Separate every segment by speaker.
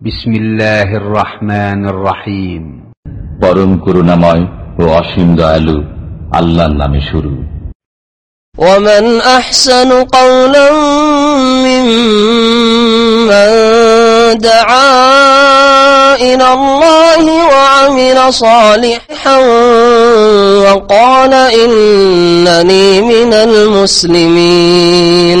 Speaker 1: بسم الله الرحمن الرحيم
Speaker 2: পরম করুণাময় ও অসীম দয়ালু আল্লাহর নামে শুরু
Speaker 3: ومن أحسن قولا ممن دعا إلى الله وعمل صالحا وقال إنني من المسلمين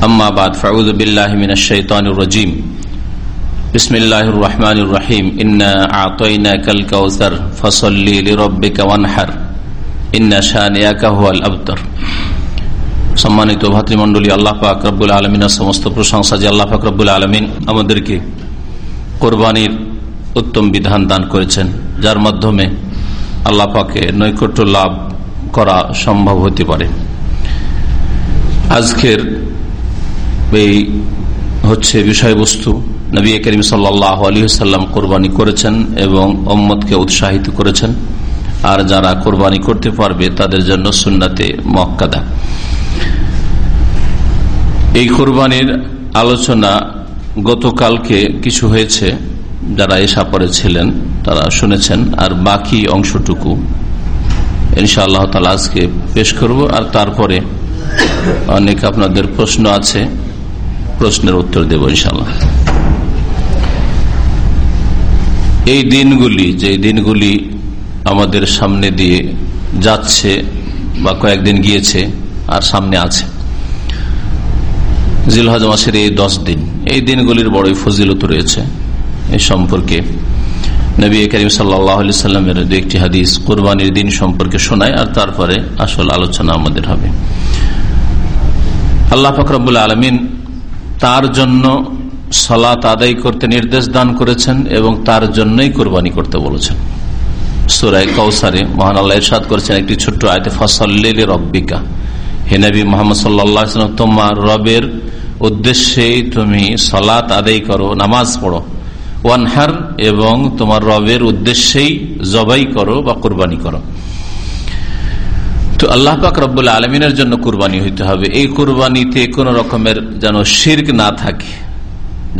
Speaker 4: أما بعد فأعوذ بالله من الشيطان الرجيم بسم الله الرحمن الرحيم إنا أعطيناك الكوثر فصلي لربك وانحر إن شانئك هو الأبتر সম্মানিত ভাতৃমণ্ডলী আল্লাহ পাক রব্বুল আলমিনের সমস্ত প্রশংসা যে আল্লাহ পাক রব্বুল আলমিন আমাদেরকে কোরবানির উত্তম বিধান দান করেছেন যার মাধ্যমে আল্লাহ পাকে নৈকট্য লাভ করা সম্ভব হতে পারে আজকের এই হচ্ছে বিষয়বস্তু। নবী করিম সাল্লাহ আলী সাল্লাম কোরবানি করেছেন এবং ওম্মদকে উৎসাহিত করেছেন। আর যারা কোরবানি করতে পারবে তাদের জন্য সুন্নাতে মক্কাদা। এই কোরবানির আলোচনা গতকালকে কিছু হয়েছে, যারা এসা পরে ছিলেন তারা শুনেছেন। আর বাকি অংশটুকু ইনশাআল্লাহ তালা আজকে পেশ করব। আর তারপরে অনেক আপনাদের প্রশ্ন আছে। প্রশ্নের উত্তর দেব ইনশাল্লাহ এই দিনগুলি যে দিনগুলি আমাদের সামনে দিয়ে যাচ্ছে বা কয়েকদিন গিয়েছে আর সামনে আছে, জিলহজ মাসের এই দশ দিন, এই দিনগুলির বড়ই ফজিলত রয়েছে। এই সম্পর্কে নবী করিম সাল্লি সাল্লামের দু একটি হাদিস কোরবানির দিন সম্পর্কে শোনায় আর তারপরে আসল আলোচনা আমাদের হবে। আল্লাহ ফকরাবুল আলমিন তার জন্য সলাত আদায় করতে নির্দেশ দান করেছেন এবং তার জন্যই কোরবানি করতে বলেছেন। সুরাই কৌসারে মহান আল্লাহ ইরশাদ করেছেন একটি ছোট্ট আয়তে, ফসল্লিল রব্বিকা। হেনবি মোহাম্মদ সাল্লাম তোমার রবের উদ্দেশ্যেই তুমি সলাত আদায় করো, নামাজ পড়ো। ওয়ানহার, এবং তোমার রবের উদ্দেশ্যেই জবাই করো বা কোরবানি করো। তো আল্লাহ পাক রব্বুল আলমিনের জন্য কুরবানি হইতে হবে। এই কুরবানিতে কোন রকমের যেন শির্ক না থাকে,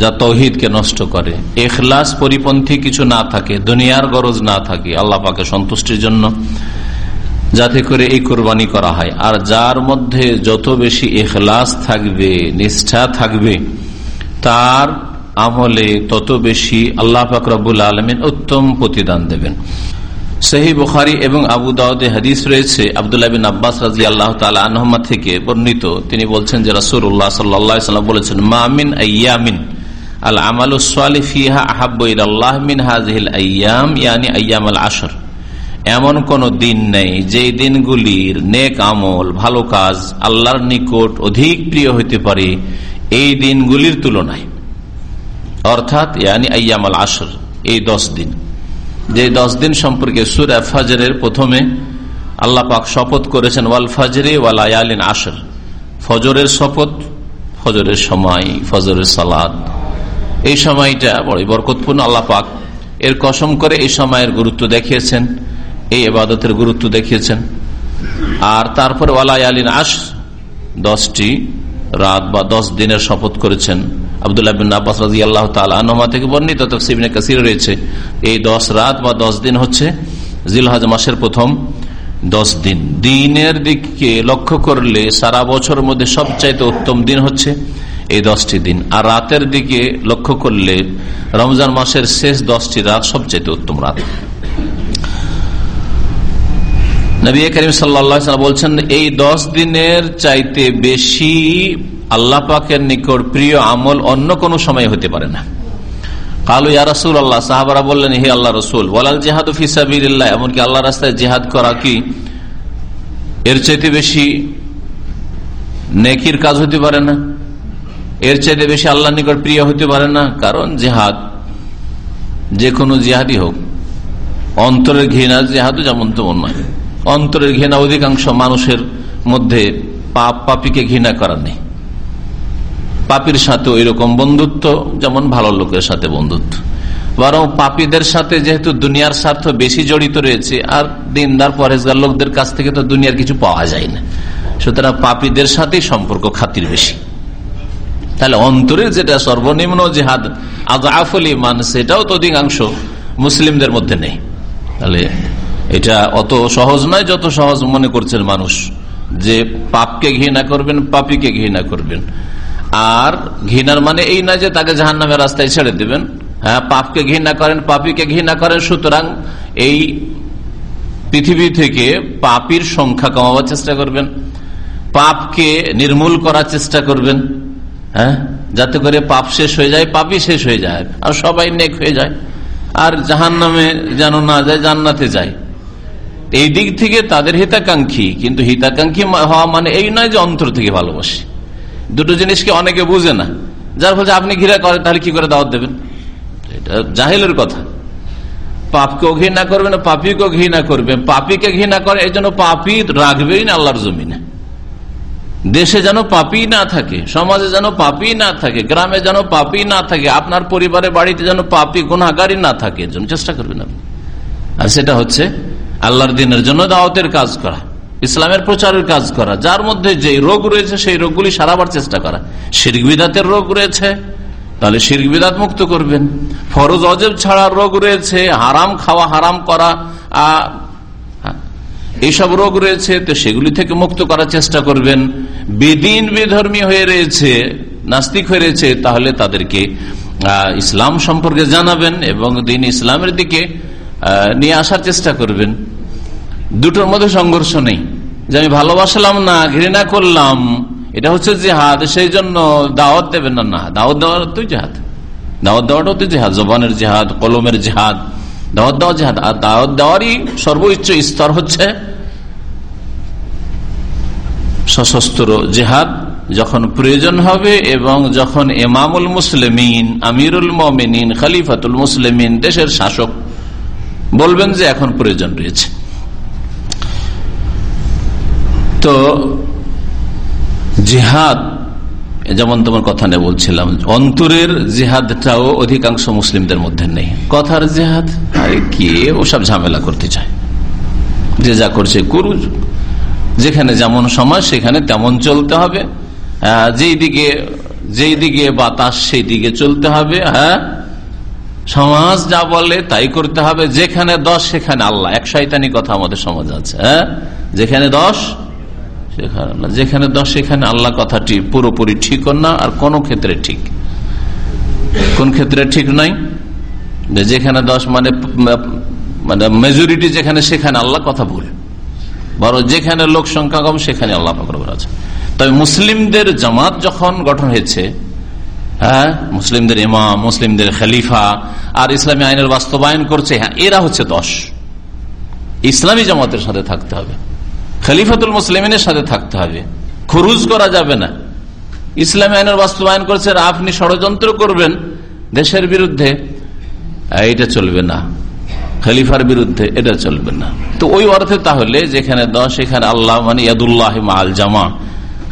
Speaker 4: যা তৌহিদকে নষ্ট করে। এখলাস পরিপন্থী কিছু না থাকে, দুনিয়ার গরজ না থাকে আল্লাহ পাকে সন্তুষ্টির জন্য, যাতে করে এই কোরবানি করা হয়। আর যার মধ্যে যত বেশি এখলাস থাকবে, নিষ্ঠা থাকবে, তার আমলে তত বেশি আল্লাহ পাক রব্বুল আলমিন উত্তম প্রতিদান দেবেন। সহি বুখারি এবং আবু দাউদে হাদিস রয়েছে, আবদুল্লাহ বিন আব্বাস রাজি আল্লাহ আনহমা থেকে বর্ণিত। তিনি বলছেন যে রাসুল্লাহ সাল্লাম বলেছেন মামিন আয়ামিন, আল আমাল ফিহা আহাব্বাহ মিন হাজিল আয়াম, ইয়ানি আয়াম আল আসর এমন কোন দিন নেই যে দিনগুলির নেক আমল, ভালো কাজ আল্লাহর নিকট অধিক প্রিয় হইতে পারে এই দিনগুলির তুলনায়। অর্থাৎ, ইয়ানি আয়াম আল আসর এই দশ দিন। যে দশ দিন সম্পর্কে সুর ফাজরের প্রথমে আল্লাহ পাক শপথ করেছেন, ওয়াল ফাজরে ওয়াল আয়ালিন আসর। ফজরের শপথ, ফজরের সময়, ফজরের সালাদ এই সময়টা বড় বরকতপূর্ণ। আল্লাহ পাক এর কসম করে এই সময়ের গুরুত্ব দেখিয়েছেন, এই এবাদতের গুরুত্ব দেখিয়েছেন। আর তারপরে ওয়ালা আয়ালিন আস দশটি রাত বা দশ দিনের শপথ করেছেন। আবদুল্লাহ বিন আব্বাস রাজি আল্লাহ তালা থেকে বর্ণিত তফসিবিনে কাসির রয়েছে। এই দশ রাত বা দশ দিন হচ্ছে জিলহাজ মাসের প্রথম দশ দিন। দিনের দিকে লক্ষ্য করলে সারা বছরের মধ্যে সবচাইতে উত্তম দিন হচ্ছে এই দশটি দিন। আর রাতের দিকে লক্ষ্য করলে রমজান মাসের শেষ দশটি রাত সবচাইতে উত্তম রাত। নবী করিম সাল্লা বলছেন, এই দশ দিনের চাইতে বেশি আল্লাহ পাকের নিকট প্রিয় আমল অন্য কোনো সময় হতে পারে না। কালু, ইয়া রসুল আল্লাহ সাহাবারা বললেন, হে আল্লাহ রসুল, ওয়ালাল জেহাদ ফিসাবিল্লাহ এমনকি আল্লাহ রাস্তায় জেহাদ করা কি এর চাইতে বেশি নেকির কাজ হতে পারে না? এর চাইতে বেশি আল্লাহ নিকট প্রিয় হতে পারে না? কারণ জেহাদ যে কোনো জেহাদি হোক, অন্তরের ঘৃণা জেহাদও যেমন তেমন নয়। অন্তরের ঘৃণা অধিকাংশ মানুষের মধ্যে পাপ পাপিকে ঘৃণা করা নেই। পাপির সাথে ওই রকম বন্ধুত্ব, যেমন ভালো লোকের সাথে বন্ধুত্ব। বরং পাপীদের সাথে যেহেতু দুনিয়ার স্বার্থ বেশি জড়িত রয়েছে, আর দিনদার পরেজগার লোকদের কাছ থেকে তো দুনিয়ার কিছু পাওয়া যায় না। সুতরাং পাপীদের সাথেই সম্পর্ক খাতির বেশি। তাহলে অন্তরের যেটা সর্বনিম্ন জেহাদ আফল ইমান সেটাও তো অধিকাংশ মুসলিমদের মধ্যে নেই। তাহলে এটা অত সহজ নয় যত সহজ মনে করছেন মানুষ। যে পাপকে ঘৃণা করবেন, পাপিকে ঘৃণা করবেন। আর ঘৃণার মানে এই নয় যে তাকে জাহান নামের রাস্তায় ছেড়ে দেবেন। হ্যাঁ পাপকে ঘৃণা করেন, পাপিকে ঘৃণা করেন, সুতরাং এই পৃথিবী থেকে পাপির সংখ্যা কমাবার চেষ্টা করবেন। পাপকে নির্মূল করার চেষ্টা করবেন। হ্যাঁ যাতে করে পাপ শেষ হয়ে যায়, পাপই শেষ হয়ে যায়। আর সবাই নেক হয়ে যায়। আর জাহান নামে যেন না যায়, জান্নাতে যায়। এই দিক থেকে তাদের হিতাকাঙ্ক্ষী, কিন্তু হিতাকাঙ্ক্ষী হওয়া মানে এই নয় যে অন্তর থেকে ভালোবাসে। দুটো জিনিসকে অনেকে বুঝে না। যার ফলে আপনি ঘৃণা করেন, তাহলে কি করে দাওয়াত দেবেন? এটা জাহিলের কথা। পাপকেও ঘৃণা করবে না, পাপিকেও ঘৃণা করবে। পাপিকে ঘৃণা করে, এই জন্য পাপি রাখবেই না আল্লাহর জমিনে। দেশে যেন পাপি না থাকে, সমাজে যেন পাপি না থাকে, গ্রামে যেন পাপি না থাকে, আপনার পরিবারের বাড়িতে যেন পাপি গুণাগারী না থাকে জন্য চেষ্টা করবেন আপনি। আর সেটা হচ্ছে আল্লাহর দিনের জন্য দাওয়াতের কাজ করা, ইসলামের প্রচারের কাজ করা, যার মধ্যে যে রোগ রয়েছে সেই রোগগুলি সারাবার চেষ্টা করা। শির্ক বিদাতের রোগ রয়েছে, তাহলে শির্ক বিদাত মুক্ত করবেন। ফরজ অজেব ছাড়া রোগ রয়েছে, হারাম খাওয়া, হারাম করা এইসব রোগ রয়েছে, তো সেগুলি থেকে মুক্ত করার চেষ্টা করবেন। বেদিন বেধর্মী হয়ে রয়েছে, নাস্তিক হয়ে রয়েছে, তাহলে তাদেরকে ইসলাম সম্পর্কে জানাবেন এবং দিন ইসলামের দিকে নিয়ে আসার চেষ্টা করবেন। দুটোর মধ্যে সংঘর্ষ নেই। যে আমি ভালোবাসলাম না, ঘৃণা করলাম, এটা হচ্ছে জেহাদ, সেই জন্য দাওয়াত দেবেন না না, দাওয়াত দেওয়ার তো জেহাদ। দাওয়াত দেওয়াটাও তো জেহাদ, জবানের জেহাদ, কলমের জেহাদ। দাওয়াত দেওয়া জেহাদ, আর দাওয়াত দেওয়ারই সর্বোচ্চ স্তর হচ্ছে সশস্ত্র জেহাদ, যখন প্রয়োজন হবে এবং যখন এমামুল মুসলিমিন, আমিরুল মমিনিন, খালিফাতুল মুসলিমিন, দেশের শাসক বলবেন যে এখন প্রয়োজন রয়েছে। তো, জিহাদ যেমন তোমার কথা নিয়ে বলছিলাম, অন্তরের জেহাদটাও অধিকাংশ মুসলিমদের মধ্যে নেই। কথার জেহাদ? আরে কে ওসব ঝামেলা করতে চায়? যে যা করছে করুক। যেখানে যেমন সমাজ সেখানে তেমন চলতে হবে। যেই দিকে যেই দিকে বাতাস, সেই দিকে চলতে হবে হ্যাঁ? সমাজ যা বলে, তাই করতে হবে। যেখানে দশ, সেখানে আল্লাহ। এক শয়তানি কথা আমাদের সমাজ আছে হ্যাঁ? যেখানে দশ, সেখানে আল্লাহ। যেখানে দশ, সেখানে আল্লাহ কথাটি পুরোপুরি ঠিক না, আর কোন ক্ষেত্রে ঠিক। কোন ক্ষেত্রে ঠিক নাই? যেখানে দশ মানে মানে মেজরিটি যেখানে, সেখানে আল্লাহ কথা ভুল। বড় যেখানে লোক সংখ্যা কম, সেখানে আল্লাহ আছে। তবে মুসলিমদের জামাত যখন গঠন হয়েছে হ্যাঁ? মুসলিমদের ইমাম, মুসলিমদের খালিফা, আর ইসলামী আইনের বাস্তবায়ন করছে। হ্যাঁ এরা হচ্ছে দশ। ইসলামী জামাতের সাথে থাকতে হবে। খলিফাতুল মুসলিমের সাথে থাকতে হবে। খরুজ করা যাবে না। ইসলামী আইনের বাস্তবায়ন করছে আপনি ষড়যন্ত্র করবেন দেশের বিরুদ্ধে। এটা চলবে না। খলিফার বিরুদ্ধে এটা চলবে না। তো ওই অর্থে তাহলে যেখানে দশ, সেখানে আল্লাহ মানে ইয়াদুল্লাহ আল জামা।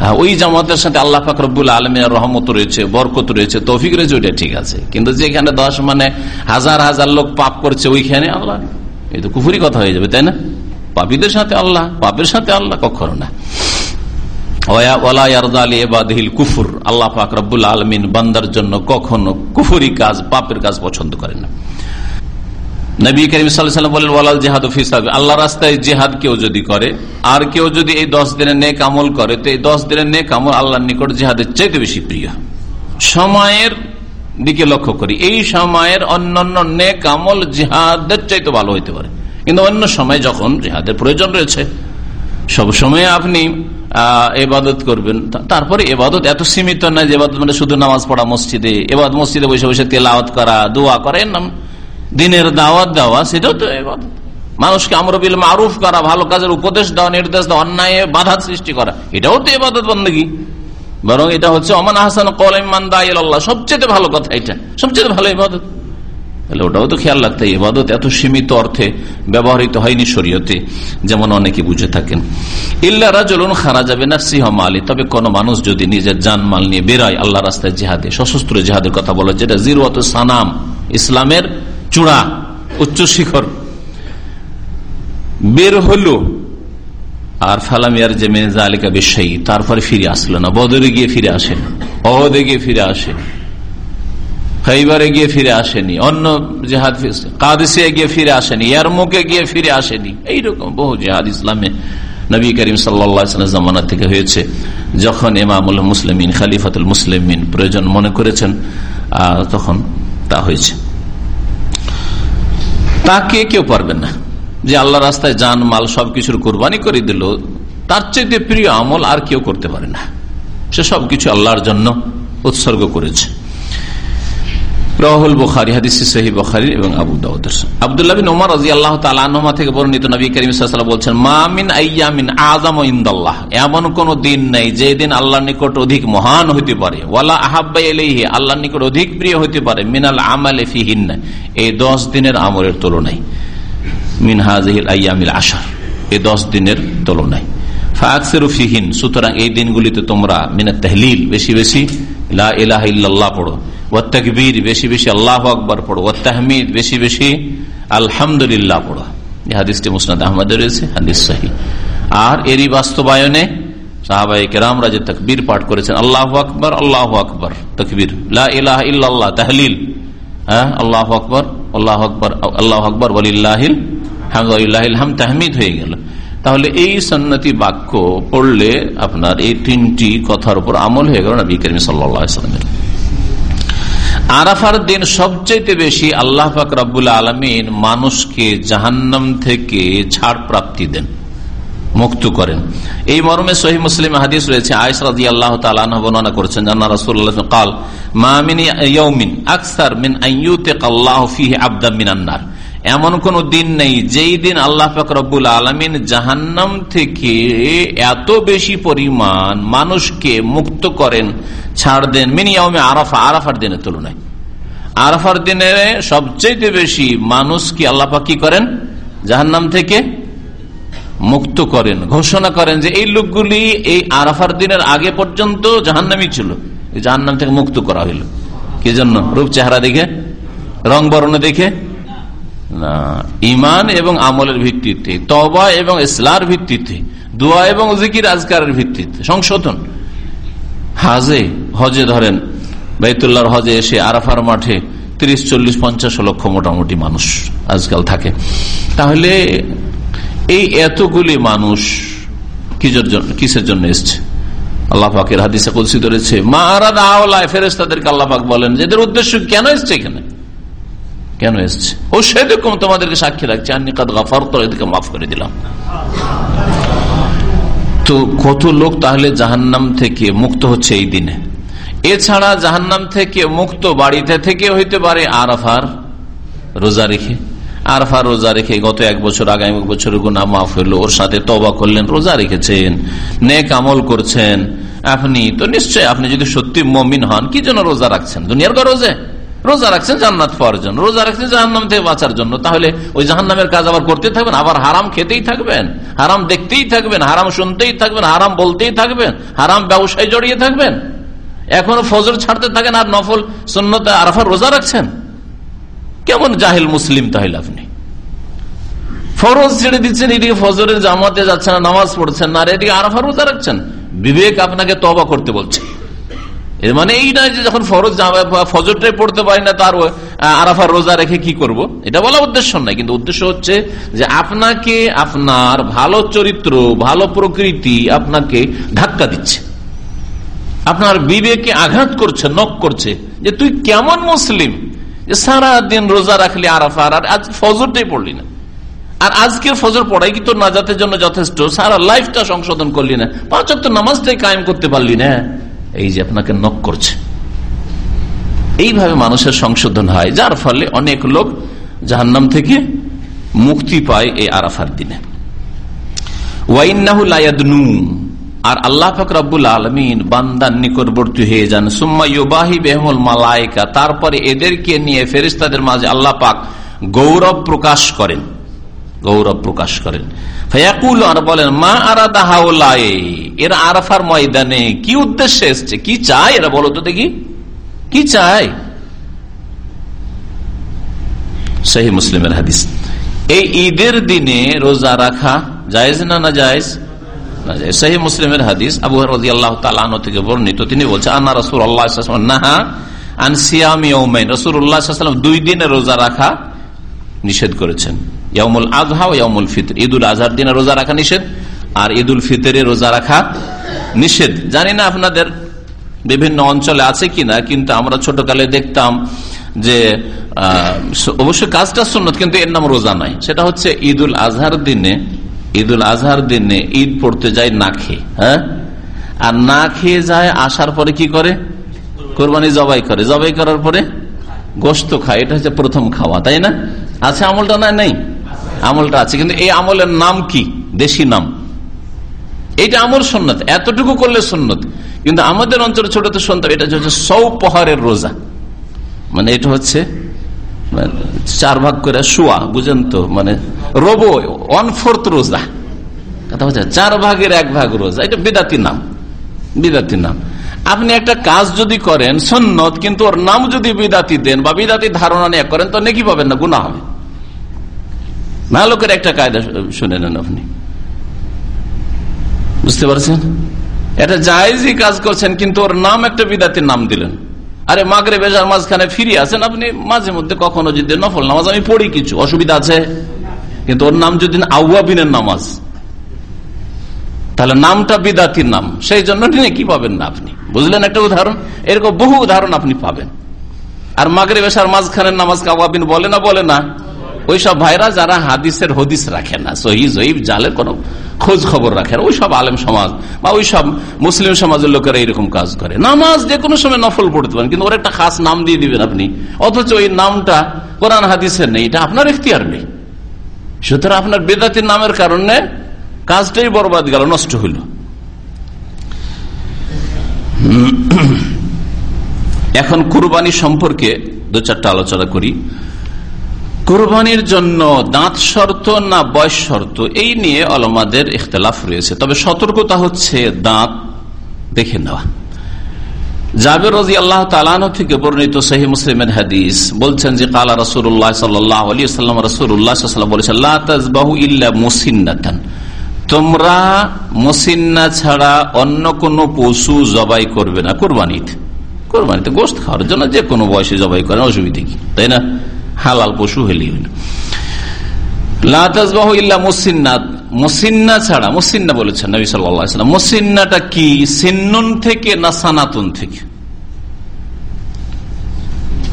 Speaker 4: হ্যাঁ ওই জামাতের সাথে আল্লাহ ফাকরবুল আলমের রহমত রয়েছে, বরকত রয়েছে, তৌফিক রয়েছে, ওইটা ঠিক আছে। কিন্তু যেখানে দশ মানে হাজার হাজার লোক পাপ করছে, ওইখানে আল্লাহ এই তো কুফুরি কথা হয়ে যাবে, তাই না? পাপীদের সাথে আল্লাহ, পাপের সাথে আল্লাহ কখনো না। কুফুর, আল্লাহ পাক রব্বুল আলমিন বান্দার জন্য কখনো কুফুরি কাজ, পাপের কাজ পছন্দ করেন না। নবী করিম সাল্লাম বলেন, ওয়ালাল জেহাদ আল্লাহ রাস্তায় জেহাদ কেউ যদি করে, আর কেউ যদি এই দশ দিনের নেক আমল করে, তো এই দশ দিনের নেক আমল আল্লাহর নিকট জেহাদের চাইতে বেশি প্রিয়। সময়ের দিকে লক্ষ্য করি, এই সময়ের অন্যান্য নেক আমল জেহাদের চাইতে ভালো হইতে পারে। কিন্তু অন্য সময় যখন জেহাদের প্রয়োজন রয়েছে সবসময় আপনি এবাদত করবেন। তারপরে এবাদত এত সীমিত নয় যে এবাদত মানে শুধু নামাজ পড়া মসজিদে এবার মসজিদে বসে বসে তেলাওয়াত করা, দোয়া করা, এর নাম দিনের দাওয়াত দেওয়া, সেটাও তো এবাদত মানুষকে আমরবিল মারুফ করা, ভালো কাজের উপদেশ দেওয়া, নির্দেশ দেওয়া, অন্যায়, বাধা সৃষ্টি করা, এটাও তো এবাদত বন্দী বরং এটা হচ্ছে অমান হাসান কলাইমান দাইল্লাহ সবচেয়ে ভালো কথা এটা, সবচেয়ে ভালো ইবাদত। তাহলে ওটাও তো খেয়াল রাখতে। ইবাদত এত সীমিত অর্থে ব্যবহৃত হয়নি শরীয়তে, যেমন অনেকে বুঝে থাকেন। ইল্লারা জলুন খারা যাবে না সিংহ মালি, তবে কোন মানুষ যদি নিজের জান মাল নিয়ে বেরোয় আল্লাহ রাস্তায় জেহাদে, সশস্ত্র জেহাদের কথা বলে, যেটা জিরোয়াত সানাম, ইসলামের চূড়া, উচ্চ শিখর। বের হলো, আর ফালামিয়ার যে মেজা আলিকা বেশাই, তারপরে ফিরে আসলো না। বদরে গিয়ে ফিরে আসেন অহদে গিয়ে ফিরে আসেন ফাইবারে গিয়ে ফিরে আসেনি অন্য জেহাদ কাদিসিয়া গিয়ে ফিরে আসেনি ইয়ারমুকে গিয়ে ফিরে আসেনি এইরকম বহু জেহাদ ইসলামে নবী করিম সাল্লা জামানা থেকে হয়েছে, যখন এমামুল মুসলিমিন, খালিফাতুল মুসলিমিন প্রয়োজন মনে করেছেন তখন তা হয়েছে। তাকে কেউ পারবেন না। যে আল্লাহ রাস্তায় যান, মাল সবকিছুর কোরবানি করে দিল, তার চাইতে প্রিয় আমল আর কেউ করতে পারে না। সে সবকিছু আল্লাহর জন্য উৎসর্গ করেছে। রাহুল বুখারি হাদিস বুখারি এবং আবু আব্দুল্লাহ বিন রাজি আল্লাহ থেকে বর্ণিত নবী করিম সাল্লাল্লাহু বলছেন মামিন আইয়ামিন আজম ইন্দাল্লাহ। এমন কোন দিন যে দিন নিকট অধিক মহান হইতে পারে। ওয়ালা নিকট অধিক প্রিয় হইতে পারে। মিনাল আমালে ফিহিন এই দশ দিনের আমলের তুলনায়। মিন হাজিল আয়ামিল আশার। এই দশ দিনের তুলনায়। এই দিনগুলিতে তোমরা মিনা তহলিল বেশি বেশি পড়ো। ও তকবীর বেশি বেশি আল্লাহ আকবর পড়ো ও তাহমিদ বেশি বেশি আলহামদুলিল্লাহ পড়ো। হাদিসটি মুসনাদ আহমদে রয়েছে, হাদিস সাহি। আর এরই বাস্তবায়নে তকবীর পাঠ করেছেন, আল্লাহ আল্লাহ তকবীর। তাহলিল। হ্যাঁ আল্লাহ আল্লাহ আল্লাহ হয়ে গেল। তাহলে এই সন্নতি বাক্য পড়লে আপনার এই তিনটি কথার উপর আমল হয়ে গেল নবী করিম সাল্লামের আরাফার দিন সবচেয়ে বেশি আল্লাহ পাক রব্বুল আলমিন মানুষকে জাহান্নাম থেকে ছাড় প্রাপ্তি দেন, মুক্ত করেন। এই মর্মে সহি মুসলিম হাদিস রয়েছে আয়স রাজি আল্লাহ বর্ণনা করেছেন জানা রাসুল্লাহ কাল মামিন আকসার মিন আল্লাহ ফিহে আবদা মিনান্নার এমন কোন দিন নেই, যেই দিন আল্লাহ ফকরবুল আলমিন জাহান্নাম থেকে এত বেশি পরিমাণ মানুষকে মুক্ত করেন, ছাড় দেন। মিনিয়ামে আরাফা, আরাফার দিনের তুলনায়। আরাফার দিনে সবচেয়ে বেশি মানুষকে আল্লাপা কি করেন? জাহান্নাম থেকে মুক্ত করেন। ঘোষণা করেন যে এই লোকগুলি এই আরাফার দিনের আগে পর্যন্ত জাহান্নামই ছিল। জাহান্নাম থেকে মুক্ত করা হইল। কি জন্য? রূপ চেহারা দেখে? রং বর্ণ দেখে? ইমান এবং আমলের ভিত্তিতে তবা এবং ইসলার ভিত্তিতে, দোয়া এবং জিকির আজকারের ভিত্তিতে। সংশোধন। হাজে, হজে ধরেন, বাইতুল্লাহর হজে এসে আরাফার মাঠে তিরিশ, চল্লিশ, পঞ্চাশ লক্ষ মোটামুটি মানুষ আজকাল থাকে। তাহলে এই এতগুলি মানুষ কিসের জন্য কিসের জন্য এসছে? আল্লাহ পাকের হাদিসে কলসি ধরেছে, মা আরাদ ফেরেস তাদেরকে আল্লাহ পাক বলেন এদের উদ্দেশ্য কেন এসছে এখানে? কেন এসছে? ও সেরকম তোমাদেরকে সাক্ষী রাখছে। আর নিকাত গাফার তো এদেরকে মাফ করে দিলাম। তো কত লোক তাহলে জাহান্নাম থেকে মুক্ত হচ্ছে এই দিনে? এছাড়া জাহান্নাম থেকে মুক্ত বাড়িতে থেকে হইতে পারে আরাফার রোজা রেখে। আরফার রোজা রেখে গত এক বছর, আগামী বছরের গুণা মাফ হইল, ওর সাথে তবা করলেন, রোজা রেখেছেন, নেক আমল করছেন। আপনি তো নিশ্চয়, আপনি যদি সত্যি মমিন হন, কি জন্য রোজা রাখছেন? দুনিয়ার গরজে রোজা? রাখছেন জান্নাত পাওয়ার জন্য, রোজা রাখছেন জাহান্নাম থেকে বাঁচার জন্য। তাহলে ওই জাহান্নামের কাজ আবার করতে থাকবেন, আবার হারাম খেতেই থাকবেন, হারাম দেখতেই থাকবেন, হারাম শুনতেই থাকবেন, হারাম বলতেই থাকবেন, হারাম ব্যবসায় জড়িয়ে থাকবেন। এখনও ফজর ছাড়তে থাকেন আর নফল সন্ন্যতে আরাফার রোজা রাখছেন? কেমন জাহিল মুসলিম তাহলে আপনি? ফরজ ছেড়ে দিচ্ছেন, এদিকে ফজরের জামাতে যাচ্ছেন, নামাজ পড়ছেন না আর এদিকে আরাফা রোজা রাখছেন। বিবেক আপনাকে তবা করতে বলছে। এর মানে এই নয় যে যখন ফরজ ফজরটাই পড়তে পারি না, তার আরাফার রোজা রেখে কি করব? এটা বলা উদ্দেশ্য নয়, কিন্তু উদ্দেশ্য হচ্ছে যে আপনাকে আপনার ভালো চরিত্র, ভালো প্রকৃতি আপনাকে ধাক্কা দিচ্ছে। আপনার বিবেকে আঘাত করছে নক করছে, যে তুই কেমন মুসলিম? যে সারা দিন রোজা রাখলি আরাফার, আর আজ ফজরটাই পড়লি না। আর আজকের ফজর পড়াই কি তোর নাজাতের জন্য যথেষ্ট? সারা লাইফটা সংশোধন করলি না। পাঁচ তো নামাজটাই কায়েম করতে পারলি না। এই যে আপনাকে নক করছে। এইভাবে মানুষের সংশোধন হয়, যার ফলে অনেক লোক জাহান্নাম থেকে মুক্তি পায় এই আরাফার দিনে। আর আল্লাহ ফকরাবুল আলমিন বান্দার নিকটবর্তী হয়ে যান। সুম্মা ইউবাহি বেহমুল মালাইকা তারপরে এদেরকে নিয়ে ফেরিস্তাদের মাঝে আল্লাহ পাক গৌরব প্রকাশ করেন। গৌরব প্রকাশ করেন। ফয়াকুল আর বলেন মা আরাদা হাওলায় এরা আরাফার ময়দানে কি উদ্দেশ্যে এসছে? কি চায়? এরা বলো তো দেখি। কি চায়? সেই মুসলিমের হাদিস। এই ঈদের দিনে রোজা রাখা জায়েজ না না জায়েজ? সেই মুসলিমের হাদিস। আবু রাজি আল্লাহ তালানো থেকে বর্ণিত। তিনি বলছেন আন্না রসুল আল্লাহ নাহা আনসিয়ামি রসুল উল্লাহাম দুই দিনে রোজা রাখা নিষেধ করেছেন। ইয়ামুল আজহা ও ইয়ামুল ফিতর। ঈদুল আজহার দিনে রোজা রাখা নিষেধ আর ঈদুল ফিতরে রোজা রাখা নিষেধ। জানি না আপনাদের বিভিন্ন অঞ্চলে আছে কিনা, কিন্তু আমরা ছোটকালে দেখতাম যে অবশ্যই কাজটা সুন্নত, কিন্তু এর নাম রোজা নাই। সেটা হচ্ছে ঈদুল আজহার দিনে, ঈদুল আজহার দিনে ঈদ পড়তে যায় না খেয়ে হ্যাঁ? আর না খেয়ে যায়, আসার পরে কি করে? কোরবানি জবাই করে। জবাই করার পরে গোস্ত খায়। এটা হচ্ছে প্রথম খাওয়া, তাই না? আছে আমলটা না নেই? আমলটা আছে, কিন্তু এই আমলের নাম কি? দেশি নাম। এইটা আমল সন্ন্যত এতটুকু করলে সন্ন্যত কিন্তু আমাদের অঞ্চলে ছোটতে শুনতাম, এটা হচ্ছে সৌপহারের রোজা। মানে এটা হচ্ছে চার ভাগ করে শোয়া, বুঝেন তো মানে রবো ওয়ান ফোর্থ রোজা। কথা বলছে চার ভাগের এক ভাগ রোজা, এটা বিদাতি নাম বিদাতি নাম। আপনি একটা কাজ যদি করেন সন্ন্যত কিন্তু ওর নাম যদি বিদাতি দেন বা বিদাতি ধারণা নিয়ে করেন, তো নেকি পাবেন না গুণা হবে। ভালো করে একটা কায়দা শুনে নেন আপনি। বুঝতে পারছেন? এটা জায়েজই কাজ করছেন, কিন্তু ওর নাম একটা বিদাতির নাম দিলেন। আরে মাগরে বেজার মাঝখানে ফিরে আসেন আপনি মাঝে মধ্যে কখনো যদি নফল নামাজ, আমি পড়ি কিছু, অসুবিধা আছে? কিন্তু ওর নাম যদি আউয়াবিনের নামাজ। তাহলে নামটা বিদাতির নাম। সেই জন্য কি পাবেন না আপনি? বুঝলেন একটা উদাহরণ? এরকম বহু উদাহরণ আপনি পাবেন। আর মাগরে বেশার মাঝখানের নামাজ কাবাবিন বলে না বলে না। ওইসব ভাইরা যারা হাদিসের হদিস রাখে না, সহি জয়ীব জালের কোন খোঁজ খবর রাখে না। ওইসব আলেম সমাজ বা ওইসব মুসলিম সমাজের লোকেরা এইরকম কাজ করে। নামাজ যে কোনো সময় নফল পড়তে পারেন, কিন্তু ওর একটা খাস নাম দিয়ে দিবেন আপনি। অথচ ওই নামটা কোরআন হাদিসের নেই, এটা আপনার ইখতিয়ার নেই। সুতরাং আপনার বেদাতির নামের কারণে কাজটাই বরবাদ গেল, নষ্ট হইল। এখন কুরবানি সম্পর্কে দু চারটা আলোচনা করি। কোরবানির জন্য দাঁত শর্ত না বয়স শর্ত, এই নিয়ে অলমাদের ইখতলাফ রয়েছে। তবে সতর্কতা হচ্ছে দাঁত দেখে নেওয়া। জাবের রাজি আল্লাহ তালানো থেকে বর্ণিত সহি মুসলিমের হাদিস বলছেন যে, কালা রসুল্লাহ সাল্লাহ আলী সাল্লাম রসুল্লাহ বলেছেন লাহু ইল্লা মুসিন্নাতান। তোমরা মুসিন্না ছাড়া অন্য কোন পশু জবাই করবে না। কোরবানিতে। কোরবানিতে গোস্ত খাওয়ার জন্য যে কোনো বয়সে জবাই করেন অসুবিধে কি? তাই না? হালাল পশু হলেই হইল লাতাজবাহ ইল্লা ছাড়া বলেছেন কি? থেকে না থেকে?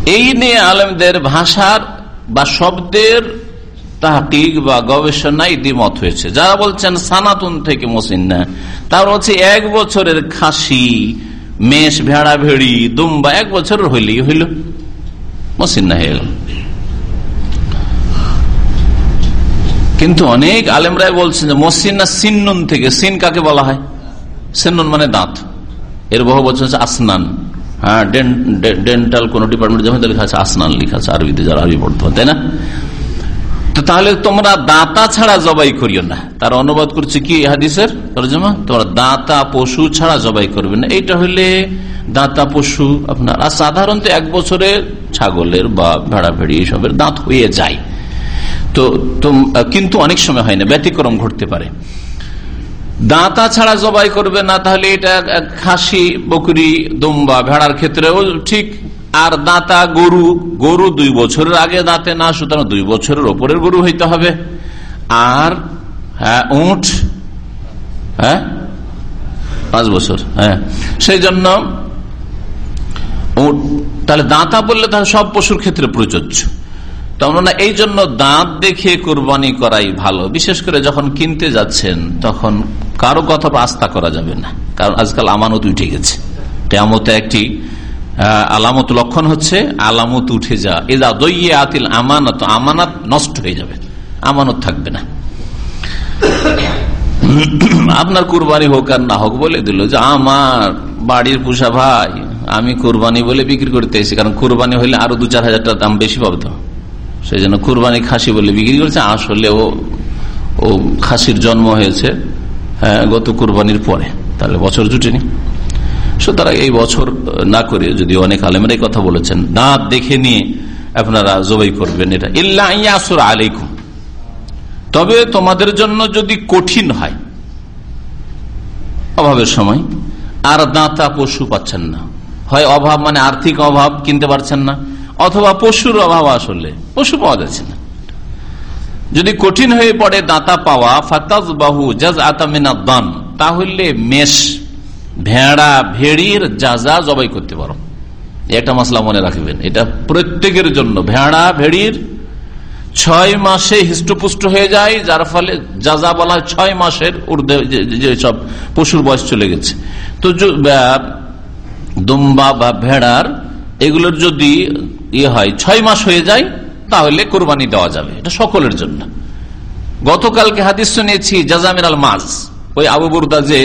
Speaker 4: এই নিয়ে আলমদের ভাষার বা শব্দের বা গবেষণায় দ্বিমত হয়েছে। যারা বলছেন সানাতুন থেকে মসিন্না, তার হচ্ছে এক বছরের খাসি, মেষ ভেড়া ভেড়ি দুম্বা, এক বছরের হইলেই হইল। মসিন্না হয়ে গেল। কিন্তু অনেক আলেমরাই বলছেন যে মসিনা সিন্নুন থেকে, সিন কাকে বলা হয়? সিন্নুন মানে দাঁত। এর বহু বছর হচ্ছে আসনান। হ্যাঁ ডেন্টাল কোন ডিপার্টমেন্ট যেমন লেখা আছে, আসনান লেখা আছে, আরবিতে যারা আরবি পড়তে, তাই না? তো তাহলে তোমরা দাঁতা ছাড়া জবাই করিও না। তার অনুবাদ করছে কি হাদিসের? তর্জমা, তোমরা দাঁতা পশু ছাড়া জবাই করবে না। এইটা হলে দাঁতা পশু আপনার, আর সাধারণত এক বছরে ছাগলের বা ভেড়া ভেড়ি এইসবের দাঁত হয়ে যায়। তো কিন্তু অনেক সময় হয় না, ব্যতিক্রম ঘটতে পারে। দাঁতা ছাড়া জবাই করবে না, তাহলে এটা খাসি, বকরি, দুম্বা ভেড়ার ক্ষেত্রেও ঠিক। আর দাঁতা, গরু গরু দুই বছরের আগে দাঁতে না, সুতরাং দুই বছরের ওপরের গরু হইতে হবে। আর হ্যাঁ উঠ হ্যাঁ পাঁচ বছর হ্যাঁ সেই জন্য তাহলে দাঁতা বললে তাহলে সব পশুর ক্ষেত্রে প্রযোজ্য। তো আমরা এই জন্য দাঁত দেখিয়ে কোরবানি করাই ভালো। বিশেষ করে যখন কিনতে যাচ্ছেন, তখন কারও কথা আস্থা করা যাবে না। কারণ আজকাল আমানত উঠে গেছে। কেমতে একটি আলামত লক্ষণ হচ্ছে আলামত উঠে যা এদা দইয়ে আতিল আমানত আমানত নষ্ট হয়ে যাবে। আমানত থাকবে না। আপনার কুরবানি হোক আর না হোক বলে দিল যে, আমার বাড়ির পুষা ভাই, আমি কুরবানি বলে বিক্রি করতে এসেছি। কারণ কুরবানি হইলে আরও দু চার হাজার টাকা দাম বেশি পাবে সেই জন্য কুরবানি খাসি বলে বিক্রি করছে। আসলে ও ও খাসির জন্ম হয়েছে হ্যাঁ গত কুরবানির পরে। তাহলে বছর জুটেনি। সুতরাং এই বছর না করে যদি অনেক আলেমেরাই কথা বলেছেন দাঁত দেখে নিয়ে আপনারা জবাই করবেন এটা। ইল্লা আসর আলাইকুম। তবে তোমাদের জন্য যদি কঠিন হয়, অভাবের সময়, আর দাঁতা পশু পাচ্ছেন না। হয় অভাব মানে আর্থিক অভাব কিনতে পারছেন না। অথবা পশুর অভাব আসলে, পশু পাওয়া যাচ্ছে না। যদি কঠিন হয়ে পড়ে দাঁতা পাওয়া ফাতাজ বাহু জাজ আতামিনা দান, তাহলে মেষ, ভেড়া, ভেড়ির যা জবাই করতে পারো। এটা মশলা মনে রাখবেন, এটা প্রত্যেকের জন্য। ভেড়া, ভেড়ির ছয় মাসে হৃষ্টপুষ্ট হয়ে যায়, যার ফলে যা যা বলা হয় ছয় মাসের ঊর্ধ্বে যেসব পশুর বয়স চলে গেছে। তো দুম্বা বা ভেড়ার, এগুলোর যদি ইয়ে হয়, ছয় মাস হয়ে যায়, তাহলে কোরবানি দেওয়া যাবে। এটা সকলের জন্য। গতকালকে হাদিস শুনেছি, জাজামির আল মাজ, ওই আবু বুরদা যে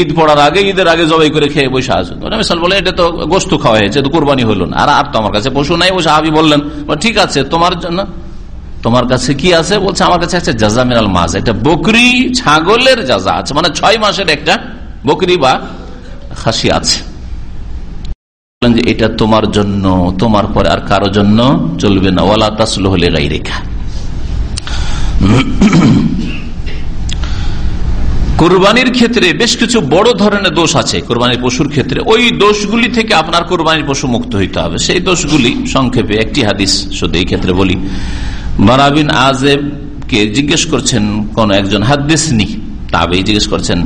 Speaker 4: ঈদ পড়ার আগে, ঈদের আগে জবাই করে খেয়ে বসে আসুন বলে, এটা তো গোস্ত খাওয়া হয়েছে তো কোরবানি হইল না। আর আর তো আমার কাছে পশু নাই বসে আবি বললেন ঠিক আছে, তোমার জন্য তোমার কাছে কি আছে? বলছে, আমার কাছে আছে জাজামিনাল মাছ এটা বকরি ছাগলের জাজা আছে। মানে ছয় মাসের একটা বকরি বা খাসি আছে। যে, এটা তোমার জন্য, তোমার পরে আর কারও জন্য চলবে না। ওয়ালা তাসল হলে গাই রেখা কোরবানির ক্ষেত্রে বেশ কিছু বড় ধরনের দোষ আছে কোরবানির পশুর ক্ষেত্রে। ওই দোষগুলি থেকে আপনার কোরবানির পশু মুক্ত হইতে হবে। সেই দোষগুলি সংক্ষেপে একটি হাদিস শুধু এই ক্ষেত্রে বলি। মারাবিন আজেব কে জিজ্ঞেস করছেন, কোন একজন হাদিস নি তাবেই জিজ্ঞেস করছেন,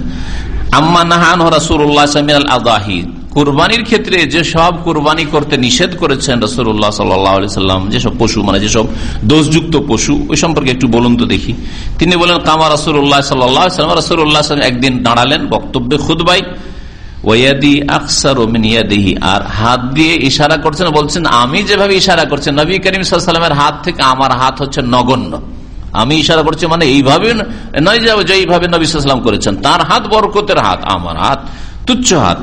Speaker 4: আম্মা নাহান রাসুল্লাহ সামিয়াল আদাহি কোরবানির ক্ষেত্রে যে সব কোরবানি করতে নিষেধ করেছেন রসুল্লাহ সাল্লাম, যেসব পশু মানে যেসব দোষযুক্ত পশু, ওই সম্পর্কে একটু বলুন তো দেখি। তিনি বলেন, কামা রসুল্লাহ সাল্লাম রসুল্লাহ একদিন দাঁড়ালেন বক্তব্যে খুদবাই ওয়াদি আকসার ওমিনিয়াদিহি আর হাত দিয়ে ইশারা করছেন, বলছেন, আমি যেভাবে ইশারা করছেন নবী করিম সাল্লামের হাত থেকে আমার হাত হচ্ছে নগণ্য। আমি ইশারা করছি মানে এইভাবে নয় যে এইভাবে নবী সাল্লাম করেছেন, তার হাত বরকতের হাত, আমার হাত, তুচ্ছ হাত।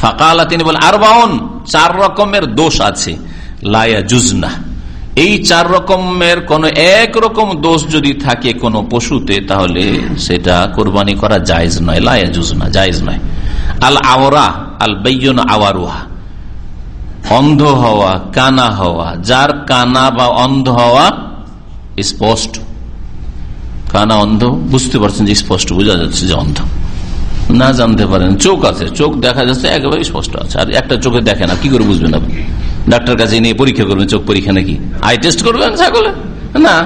Speaker 4: ফাঁকালা তিনি বলেন আর বাউন চার রকমের দোষ আছে। লায়া জুজনা। এই চার রকমের কোন এক রকম দোষ যদি থাকে কোন পশুতে, তাহলে সেটা কোরবানি করা জায়জ নয়। লায়া জুজনা, জায়জ নয়। আল আওরা, আল বেয়ন আওয়ারুহা। অন্ধ হওয়া, কানা হওয়া। যার কানা বা অন্ধ হওয়া স্পষ্ট। কানা অন্ধ, বুঝতে পারছেন যে স্পষ্ট, বোঝা যাচ্ছে যে অন্ধ। না জানতে পারেন। চোখ আছে, চোখ দেখা যাচ্ছে একেবারে স্পষ্ট আছে। আর একটা চোখে দেখে না কি করে বুঝবেন আপনি? ডাক্তার কাছে নিয়ে পরীক্ষা করবেন, চোখ পরীক্ষা নাকি? আই টেস্ট করবেন ছাগলে না।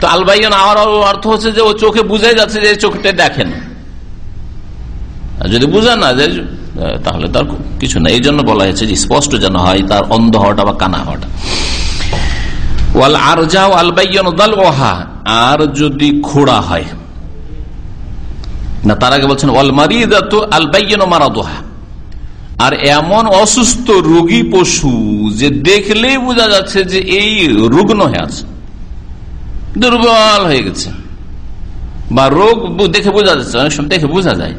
Speaker 4: তো আলবাইন, আমার অর্থ হচ্ছে যে ও চোখে বুঝাই যাচ্ছে যে চোখটা দেখেন। যদি বুঝা না যে তাহলে তার কিছু না। এই জন্য বলা হয়েছে যে স্পষ্ট যেন হয়, তার অন্ধ হওয়াটা বা কানা হওয়াটা। ওয়াল আর যাও আলবাইন আর যদি খোড়া হয় না, তার আগে বলছেন মারাদোহা। আর এমন অসুস্থ রোগী পশু যে দেখলেই বোঝা যাচ্ছে যে এই রুগ্ন হয়ে আছে, দুর্বল হয়ে গেছে। বা রোগ দেখে বোঝা যাচ্ছে, অনেক সময় দেখে বোঝা যায়।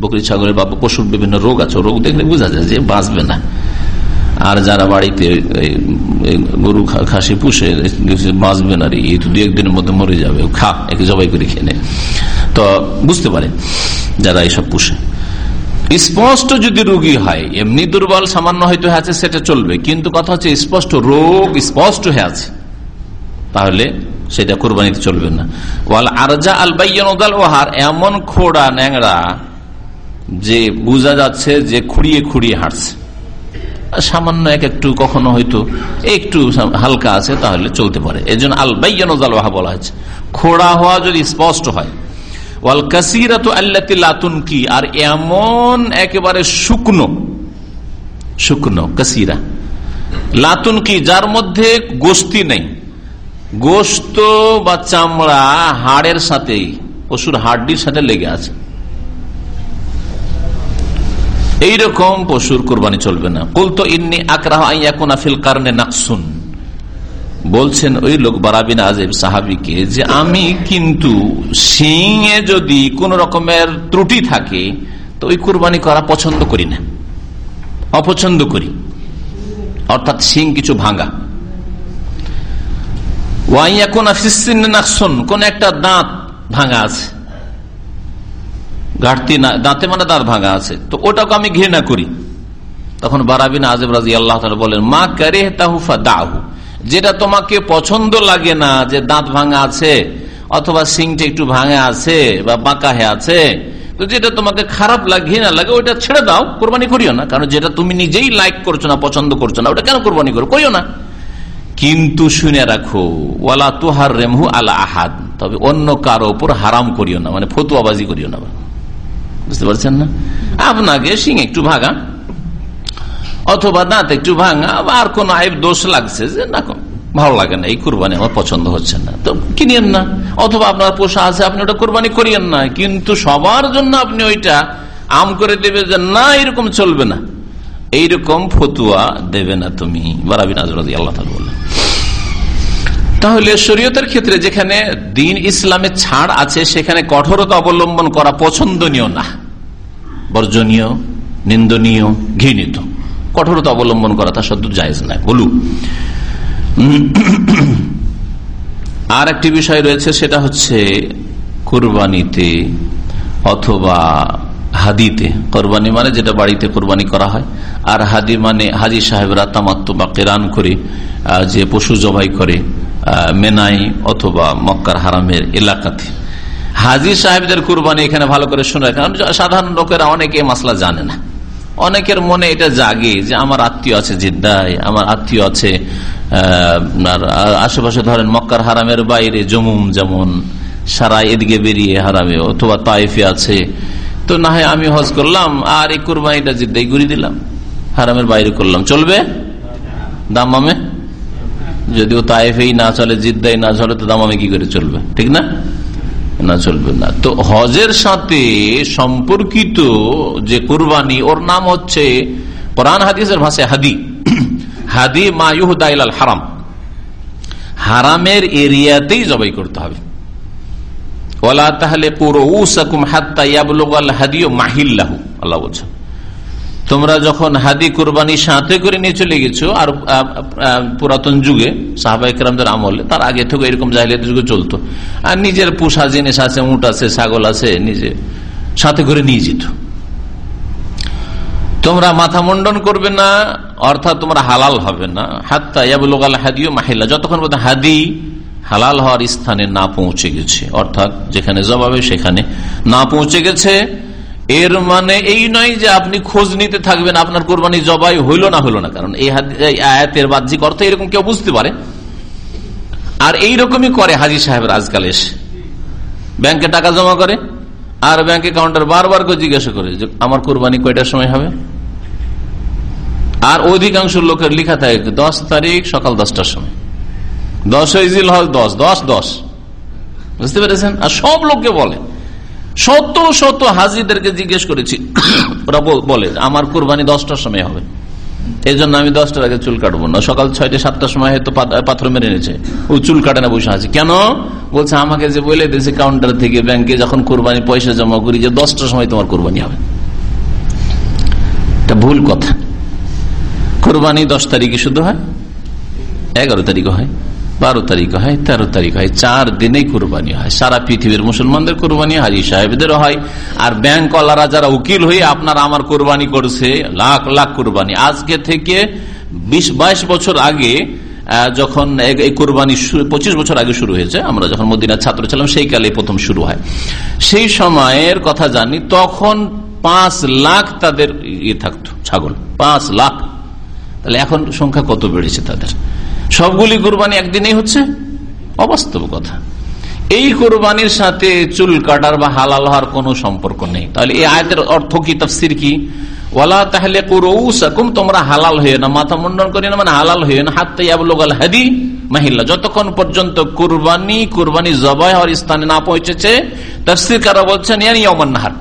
Speaker 4: বকরি ছাগলের বা পশুর বিভিন্ন রোগ আছে, রোগ দেখলে বোঝা যায় যে বাঁচবে না। আর যারা বাড়িতে গরু খাসি পুষে বাঁচবে না রে, এই তো দু একদিনের মধ্যে মরে যাবে খা একে জবাই করে খেয়ে তো বুঝতে পারে যারা এইসব পুষে। স্পষ্ট যদি রোগী হয়, এমনি দুর্বল সামান্য হয়তো আছে, সেটা চলবে। কিন্তু কথা হচ্ছে স্পষ্ট রোগ স্পষ্ট হয়ে আছে। তাহলে সেটা কোরবানিতে চলবে না। ওয়াল আরজা বাইয়াল ওহার এমন খোড়া ন্যাংরা যে বোঝা যাচ্ছে যে খুঁড়িয়ে খুঁড়িয়ে হাঁটছে। সামান্য এক একটু কখনো হয়তো একটু হালকা আছে, তাহলে চলতে পারে। এই জন্য আল বাইয়াল ওহা বলা হয়েছে। খোড়া হওয়া যদি স্পষ্ট হয় ওয়াল কাসিরা তো আল্লাতি লাতুন কি আর এমন একেবারে শুকনো শুকনো, কাসিরা। লাতুন কি যার মধ্যে গোস্তি নেই। গোস্ত বা চামড়া হাড়ের সাথেই পশুর হাড্ডির সাথে লেগে আছে। এইরকম পশুর কোরবানি চলবে না। কুল তো ইন্নি আকরাহ ফিল কারণে নাকসুন। বলছেন ওই লোক বারাবিন আজেব সাহাবিকে যে আমি কিন্তু সিংয়ে যদি কোন রকমের ত্রুটি থাকে, তো ওই কোরবানি করা পছন্দ করি না। অপছন্দ করি। অর্থাৎ সিং কিছু ভাঙা। কোন একটা দাঁত ভাঙা আছে। ঘাটতি না দাঁতে মানে দাঁত ভাঙা আছে। তো ওটাকে আমি ঘৃণা করি। তখন বারাবিন আজেব রাজি আল্লাহ বলেন, মা কারে তাহুফা দাহু যেটা তোমাকে পছন্দ লাগে না, যে দাঁত ভাঙা আছে, অথবা সিংটা একটু ভাঙা আছে, বা বাঁকা হয়ে আছে, তো যেটা তোমাকে খারাপ লাগে, না লাগে, ওইটা ছেড়ে দাও, কোরবানি করিও না। কারণ যেটা তুমি নিজেই লাইক করছ না, পছন্দ করছ না, ওটা কেন কোরবানি করো? করিও না। কিন্তু শুনে রাখো, ওয়ালা তুহার রেমহু আলা আহাদ। তবে অন্য কারও উপর হারাম করিও না মানে ফতুয়াবাজি করিও না। বুঝতে পারছেন না? আপনাকে সিং একটু ভাগা অথবা দাঁত একটু ভাঙা আর কোন আইব দোষ লাগছে যে না ভালো লাগে না, এই কোরবানি আমার পছন্দ হচ্ছে না। তো কিনিয়েন না। অথবা আপনার পোষা আছে, আপনি ওটা কোরবানি করিয়েন না। কিন্তু সবার জন্য আপনি ওইটা আম করে দেবে যে না, এরকম চলবে না। এইরকম ফতুয়া দেবে না তুমি। বারাবিন তাহলে শরীয়তের ক্ষেত্রে যেখানে দিন ইসলামে ছাড় আছে, সেখানে কঠোরতা অবলম্বন করা পছন্দনীয় না। বর্জনীয়, নিন্দনীয়, ঘৃণিত। কঠোরতা অবলম্বন করা তা সদ্য জায়জ নাই বলু আর একটি বিষয় রয়েছে, সেটা হচ্ছে কোরবানিতে অথবা হাদিতে। কোরবানি মানে যেটা বাড়িতে কোরবানি করা হয়। আর হাদি মানে হাজি সাহেবরা তামাত্ম বা কেরান করে যে পশু জবাই করে মেনাই অথবা মক্কার হারামের এলাকাতে। হাজি সাহেবদের কোরবানি এখানে ভালো করে শোনা কারণ সাধারণ লোকেরা অনেকে মাসলা জানে না। অনেকের মনে এটা জাগে যে আমার আত্মীয় আছে জিদ্দায়, আমার আত্মীয় আছে আশেপাশে ধরেন মক্কার হারামের বাইরে জমুম যেমন, সারা এদিকে বেরিয়ে হারামে, অথবা তাইফে আছে। তো না হয় আমি হজ করলাম, আর এই কোরবানিটা জিদ্দাই ঘুরি দিলাম, হারামের বাইরে করলাম। চলবে? দামামে যদি ও তাইফেই না চলে জিদ্দাই না চলে, তো দামামে কি করে চলবে? ঠিক না? না চলবে না। তো হজের সাথে সম্পর্কিত যে কুরবানি, ওর নাম হচ্ছে কোরআন হাদিসের ভাষায় হাদি। হাদি মায়ুহদাইল হারাম। হারামের এরিয়াতেই জবাই করতে হবে। ওলা তাহলে পুরো উসাকুম হাত্তা ইয়াবুল হাদিও মাহিল্লাহু, আল্লাহ বলছেন। তোমরা যখন হাদি কোরবানি সাথে করে নিয়ে চলে গেছো, আর পুরাতন যুগে সাহবাইকরামদের আমলে, তার আগে থেকে এরকম জাহিলিয়াতের যুগে চলতো। আর নিজের পোষা জিনিস আছে, উঁট আছে, ছাগল আছে, নিজে সাথে করে নিয়ে যেত। তোমরা মাথা মুন্ডন করবে না, অর্থাৎ তোমরা হালাল হবে না। হাত্তা ইয়াবুল হাদিও মাহিল্লা, যতক্ষণ পর্যন্ত হাদি হালাল হওয়ার স্থানে না পৌঁছে গেছে, অর্থাৎ যেখানে জবাবে সেখানে না পৌঁছে গেছে এর মানে এই নয় যে আপনি খোঁজ নিতে থাকবেন আপনার কোরবানি জবাই হইল না হইল না। কারণ এই আয়াতের বাহ্যিক অর্থ এরকম কেউ বুঝতে পারে। আর এই রকমই করে হাজি সাহেব আজকাল এসে। ব্যাংকে টাকা জমা করে আর ব্যাংক অ্যাকাউন্টার বারবার করে জিজ্ঞাসা করে যে, আমার কোরবানি কয়টার সময় হবে? আর অধিকাংশ লোকের লিখা থাকে দশ তারিখ সকাল দশটার সময়। দশ জিল হল দশ দশ দশ। বুঝতে পেরেছেন? আর সব লোককে বলে। শত শত হাজিদেরকে জিজ্ঞেস করেছি। ওরা বলে আমার কোরবানি দশটার সময় হবে। এই জন্য আমি দশটার আগে চুল কাটবো না। সকাল ছয়টা, সাতটার সময় হয়তো পাথর মেরে নিয়েছে ও চুল কাটে না, বসে আছে। কেন? বলছে, আমাকে যে বলে দিয়েছে কাউন্টার থেকে ব্যাংকে যখন কোরবানি পয়সা জমা করি যে দশটার সময় তোমার কোরবানি হবে। এটা ভুল কথা। কোরবানি দশ তারিখে শুধু হয়, এগারো তারিখে হয়। বারো তারিখ হয়, তেরো তারিখ হয়, চার দিনে কোরবানি হয়। সারা পৃথিবীর মুসলমানদের কোরবানি হাজি সাহেবদেরও হয়। আর ব্যাংকওয়ালারা যারা উকিল হয়ে আপনার আমার কোরবানি করছে, লাখ লাখ কোরবানি। আজকে থেকে বিশ, বাইশ বছর আগে যখন এই কোরবানি পঁচিশ বছর আগে শুরু হয়েছে, আমরা যখন মদিনার ছাত্র ছিলাম, সেই কালে প্রথম শুরু হয়। সেই সময়ের কথা জানি, তখন পাঁচ লাখ তাদের ইয়ে থাকতো, ছাগল। পাঁচ লাখ। তাহলে এখন সংখ্যা কত বেড়েছে তাদের? সবগুলি কোরবানি একদিনেই হচ্ছে? অবাস্তব কথা। এই কোরবানির সাথে চুল কাটার বা হালাল হওয়ার কোন সম্পর্ক নেই। তাহলে এই আয়তের অর্থ কি, তফসির কি? ওয়ালা তাহলে কুরুসাকুম তোমরা হালাল হয়ে না, মাথা মুন্ডন করি না মানে হালাল হয়ে না। হাত্তে আবলুগাল হাদি মাহিল্লা, যতক্ষণ পর্যন্ত কুরবানি কুরবানি জবাই হওয়ার স্থানে না পৌঁছেছে তফসির কারা বলছেন, ইয়ানি অমন্নাহার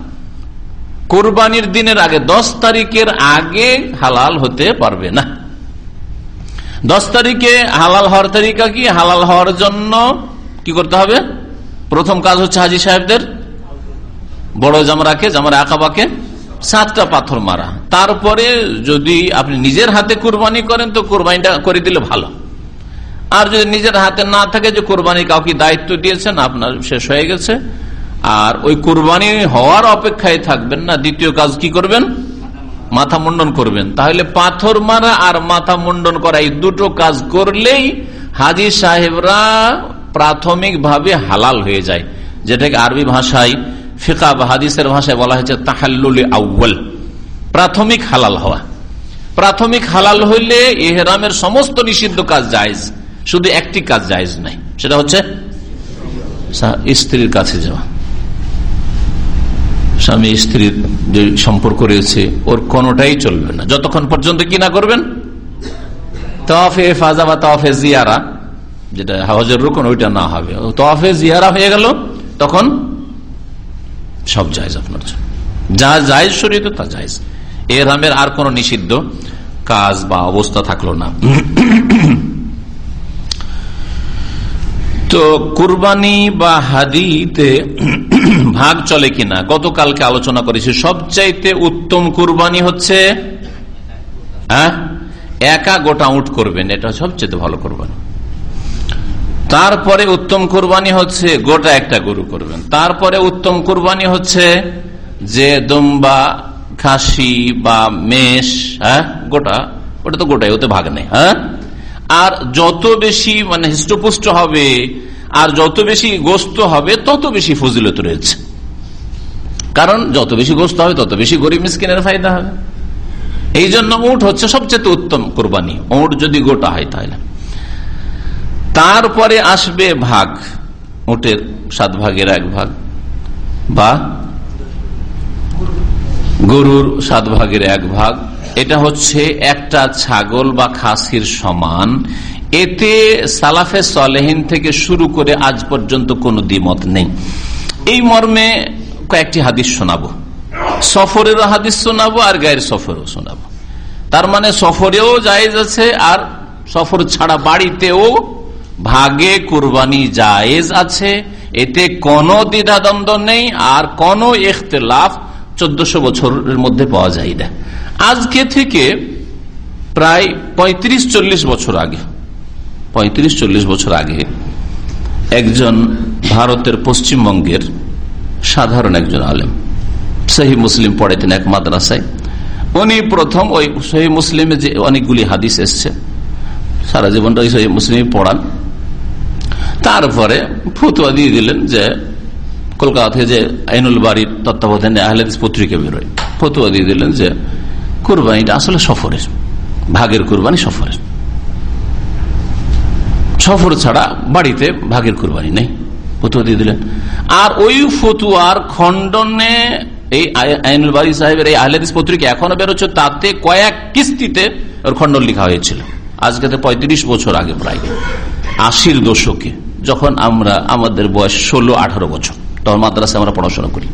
Speaker 4: কুরবানির দিনের আগে, দশ তারিখের আগে হালাল হতে পারবে না। দশ তারিখে হালাল হওয়ার তারিখা কি? হালাল হওয়ার জন্য কি করতে হবে? প্রথম কাজ হচ্ছে হাজি সাহেবদের বড় জামরাকে, জামরা আকাবাকে সাতটা পাথর মারা। তারপরে যদি আপনি নিজের হাতে কোরবানি করেন, তো কোরবানিটা করে দিলে ভালো। আর যদি নিজের হাতে না থাকে, যে কোরবানি কাউকে দায়িত্ব দিয়েছেন, আপনার শেষ হয়ে গেছে। আর ওই কোরবানি হওয়ার অপেক্ষায় থাকবেন না। দ্বিতীয় কাজ কি করবেন? মাথা মুন্ডন করবেন। তাহলে পাথর মারা আর মাথা মুন্ডন করা এই দুটো কাজ করলেই হাজি সাহেবরা প্রাথমিকভাবে হালাল হয়ে যায়। যেটাকে আরবি ভাষায় ফিকা বা হাদিসের ভাষায় বলা হয়েছে তাহাল্লুল আউ্ল প্রাথমিক হালাল হওয়া। প্রাথমিক হালাল হইলে এহরামের সমস্ত নিষিদ্ধ কাজ জায়জ। শুধু একটি কাজ জায়জ নাই। সেটা হচ্ছে স্ত্রীর কাছে যাওয়া। স্বামী স্ত্রীর যে সম্পর্ক রয়েছে, ওর কোনটাই চলবে না। যতক্ষণ পর্যন্ত কি না করবেন? তফে ফাজা বা তফে জিয়ারা, যেটা হজর রুকন, ওইটা না হবে। তফে জিয়ারা হয়ে গেল, তখন সব জায়জ আপনার যা জায়জ শরীর তা জায়জ। এর আমের আর কোন নিষিদ্ধ কাজ বা অবস্থা থাকল না। তো কুরবানি বা হাদিতে ভাগ চলে কিনা? গতকালকে আলোচনা করেছি। সবচাইতে উত্তম কুরবানি হচ্ছে হ্যাঁ? একা গোটা উঠ করবেন, এটা সবচেয়ে ভালো কোরবানি। তারপরে উত্তম কোরবানি হচ্ছে, গোটা একটা গরু করবেন। তারপরে উত্তম কোরবানি হচ্ছে যে দুম্বা, খাসি বা মেষ হ্যাঁ? গোটা, ওটা তো গোটাই, ওতে ভাগ নেই হ্যাঁ? আর যত বেশি মানে হৃষ্টপুষ্ট হবে, আর যত বেশি গোস্ত হবে, তত বেশি ফজিলত রয়েছে। কারণ যত বেশি গোস্ত হবে, তত বেশি গরিব মিসকিনের ফায়দা হবে। এই জন্য উঠ হচ্ছে সবচেয়ে উত্তম কোরবানি। উঠ যদি গোটা হয় তাহলে। তারপরে আসবে ভাগ। উটের সাত ভাগের এক ভাগ বা গরুর সাত ভাগের এক ভাগ। এটা হচ্ছে একটা ছাগল বা খাসির সমান। এতে সালাফে সলেহিন থেকে শুরু করে আজ পর্যন্ত কোনো দ্বিমত নেই। এই মর্মে কয়েকটি হাদিস শোনাবো। সফরেরও হাদিস শোনাবো আর গায়ের সফরেও শোনাবো। তার মানে সফরেও জায়েজ আছে আর সফর ছাড়া বাড়িতেও ভাগে কুরবানি জায়েজ আছে। এতে কোনো দ্বিধাদ্বন্দ্ব নেই আর কোনো ইখতলাফ চোদ্দশো বছরের মধ্যে পাওয়া যায় না। আজকে থেকে প্রায় ৩৫ চল্লিশ বছর আগে ৩৫ চল্লিশ বছর আগে একজন ভারতের পশ্চিমবঙ্গের সাধারণ একজন আলেম। সহি মুসলিম পড়েতেন এক মাদ্রাসায়। উনি প্রথম ওই সহি মুসলিমে যে অনেকগুলি হাদিস এসছে। সারা জীবনটা ওই সহি মুসলিম পড়ান। তারপরে ফতুয়া দিয়ে দিলেন যে কলকাতা থেকে যে আইনুল বাড়ির তত্ত্বাবধানে আহলেদিস পত্রিকা বেরোয়। ফতুয়া দিয়ে দিলেন যে, কোরবানিটা আসলে সফরের। ভাগের কোরবানি সফরের। সফর ছাড়া বাড়িতে ভাগের কোরবানি নেই। ফতুয়া দিয়ে দিলেন। আর ওই ফতুয়ার খণ্ডনে এই আইনুল বাড়ি সাহেবের এই আহলেদিস পত্রিকা এখনও বেরোচ্ছে, তাতে কয়েক কিস্তিতে ওর খণ্ডন লেখা হয়েছিল। আজকে তো পঁয়ত্রিশ বছর আগে প্রায়। আশির দশকে, যখন আমরা, আমাদের বয়স ষোলো, আঠারো বছর, তখন মাদ্রাসে আমরা পড়াশোনা করি।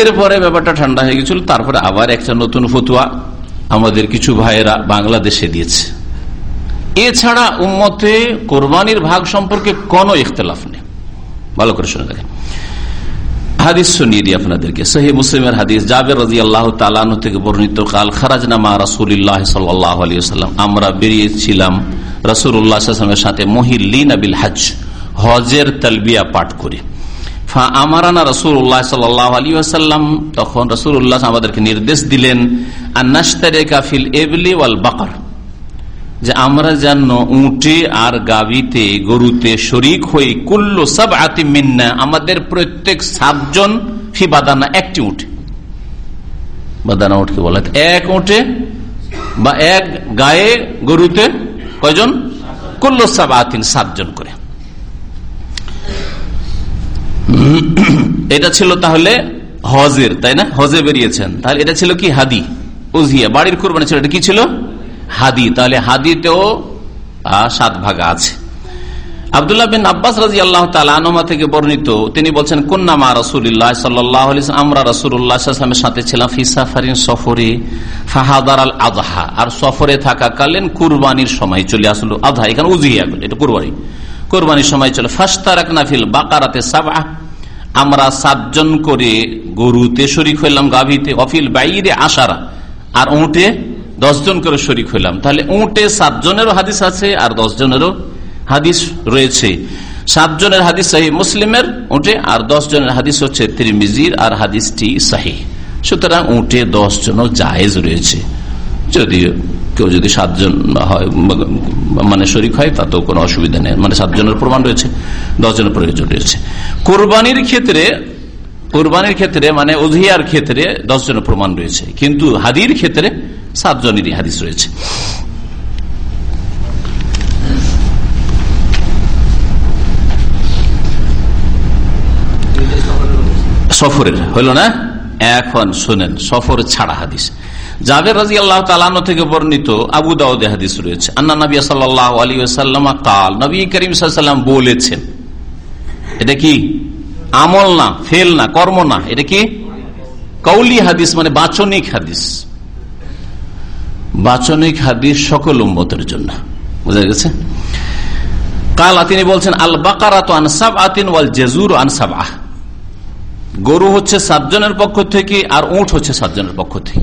Speaker 4: এরপরে ব্যাপারটা ঠান্ডা হয়ে গেছিল, তারপরে আবার একটা নতুন ফতুয়া আমাদের কিছু ভাইয়েরা বাংলাদেশে দিয়েছে। এছাড়া উম্মতে কোরবানির ভাগ সম্পর্কে কোনো ইখতলাফ নেই। ভালো করে শুনে দেখেন হাদিস শুনিয়ে দিই আপনাদেরকে, সহি মুসলিমের হাদিস, জাবের রাজি আল্লাহ তালানু থেকে বর্ণিত কাল খারাজনামা রাসুল্লাহ সাল্লাহ আলী সাল্লাম আমরা বেরিয়েছিলাম রাসুল্লাহামের সাথে মহিলিন আবিল হাজ হজের তালবিয়া পাঠ করি। রসুল্লাহ রসুল্লাহ আমাদেরকে নির্দেশ দিলেন আন্নাস্তারে কাফিল এবলি ওয়াল বাকার। যে আমরা যেন উঁটে আর গাবিতে গরুতে শরিক হই, কুল্ল সব আতি মিন্না, আমাদের প্রত্যেক সাতজন ফি বাদানা একটি উঠে বাদানা উঠকে বলা? এক উঠে বা এক গায়ে গরুতে কয়জন? কুল্ল সব আতিন সাতজন করে। এটা ছিল তাহলে হজের, তাই না? হজে বেরিয়েছেন। তাহলে এটা ছিল কি? হাদি। উজিয়া, বাড়ির কোরবানি ছিল। এটা কি ছিল? হাদি, তাহলে হাদিতেও সাত ভাগ আছে। আবদুল্লাহ বিন আব্বাস রাজি আল্লাহ তালা থেকে বর্ণিত, তিনি বলছেন কন্যামা রসুল্লাহ সাল্লাহ আমরা রসুল্লাহামের সাথে ছিলাম ফিসাফারিন সফরে, ফাহাদার আল আজহা আর সফরে থাকাকালীন কুরবানির সময় চলে আসলো আধা এখানে উজিয়া এটা কুরবানি। কোরবানির সময় চলে ফাস্তারাক নাফিল বাকারাতে সাবা আমরা সাতজন করে গরুতে শরিক হইলাম গাভীতে, অফিল বাইরে আসারা আর উঁটে দশজন করে শরিক হইলাম। তাহলে উঁটে সাতজনেরও হাদিস আছে আর দশ জনেরও হাদিস রয়েছে। সাতজনের হাদিস সাহি মুসলিমের উঠে আর জনের হাদিস হচ্ছে ত্রিমিজির আর হাদিসটি সাহি। সুতরাং দশ জন জায়েজ রয়েছে। যদি কেউ যদি সাতজন হয় মানে শরিক হয়, তাতেও কোনো অসুবিধা নেই। মানে সাতজনের প্রমাণ রয়েছে, দশজনের প্রয়োজন রয়েছে। কোরবানির ক্ষেত্রে কোরবানির ক্ষেত্রে মানে অধিয়ার ক্ষেত্রে দশজনের প্রমাণ রয়েছে। কিন্তু হাদির ক্ষেত্রে সাতজনেরই হাদিস রয়েছে। সফরের, হইল না? এখন শুনেন, সফর ছাড়া হাদিস। জাবের রাজি আল্লাহ তালানো থেকে বর্ণিত আবু দাউদে হাদিস রয়েছে। আন্না নবী সাল্লাহ আলী সাল্লামা কাল, নবী করিম সাল্লাম বলেছেন, এটা কি? আমল না, ফেল না, কর্ম না, এটা কি? কৌলি হাদিস মানে বাচনিক হাদিস। বাচনিক হাদিস সকল উম্মতের জন্য। বুঝা গেছে? কালা, তিনি বলছেন আল বাকারাত আনসাব আতিন ওয়াল জেজুর আনসাব আহ গরু হচ্ছে সাতজনের পক্ষ থেকে আর উঠ হচ্ছে সাতজনের পক্ষ থেকে।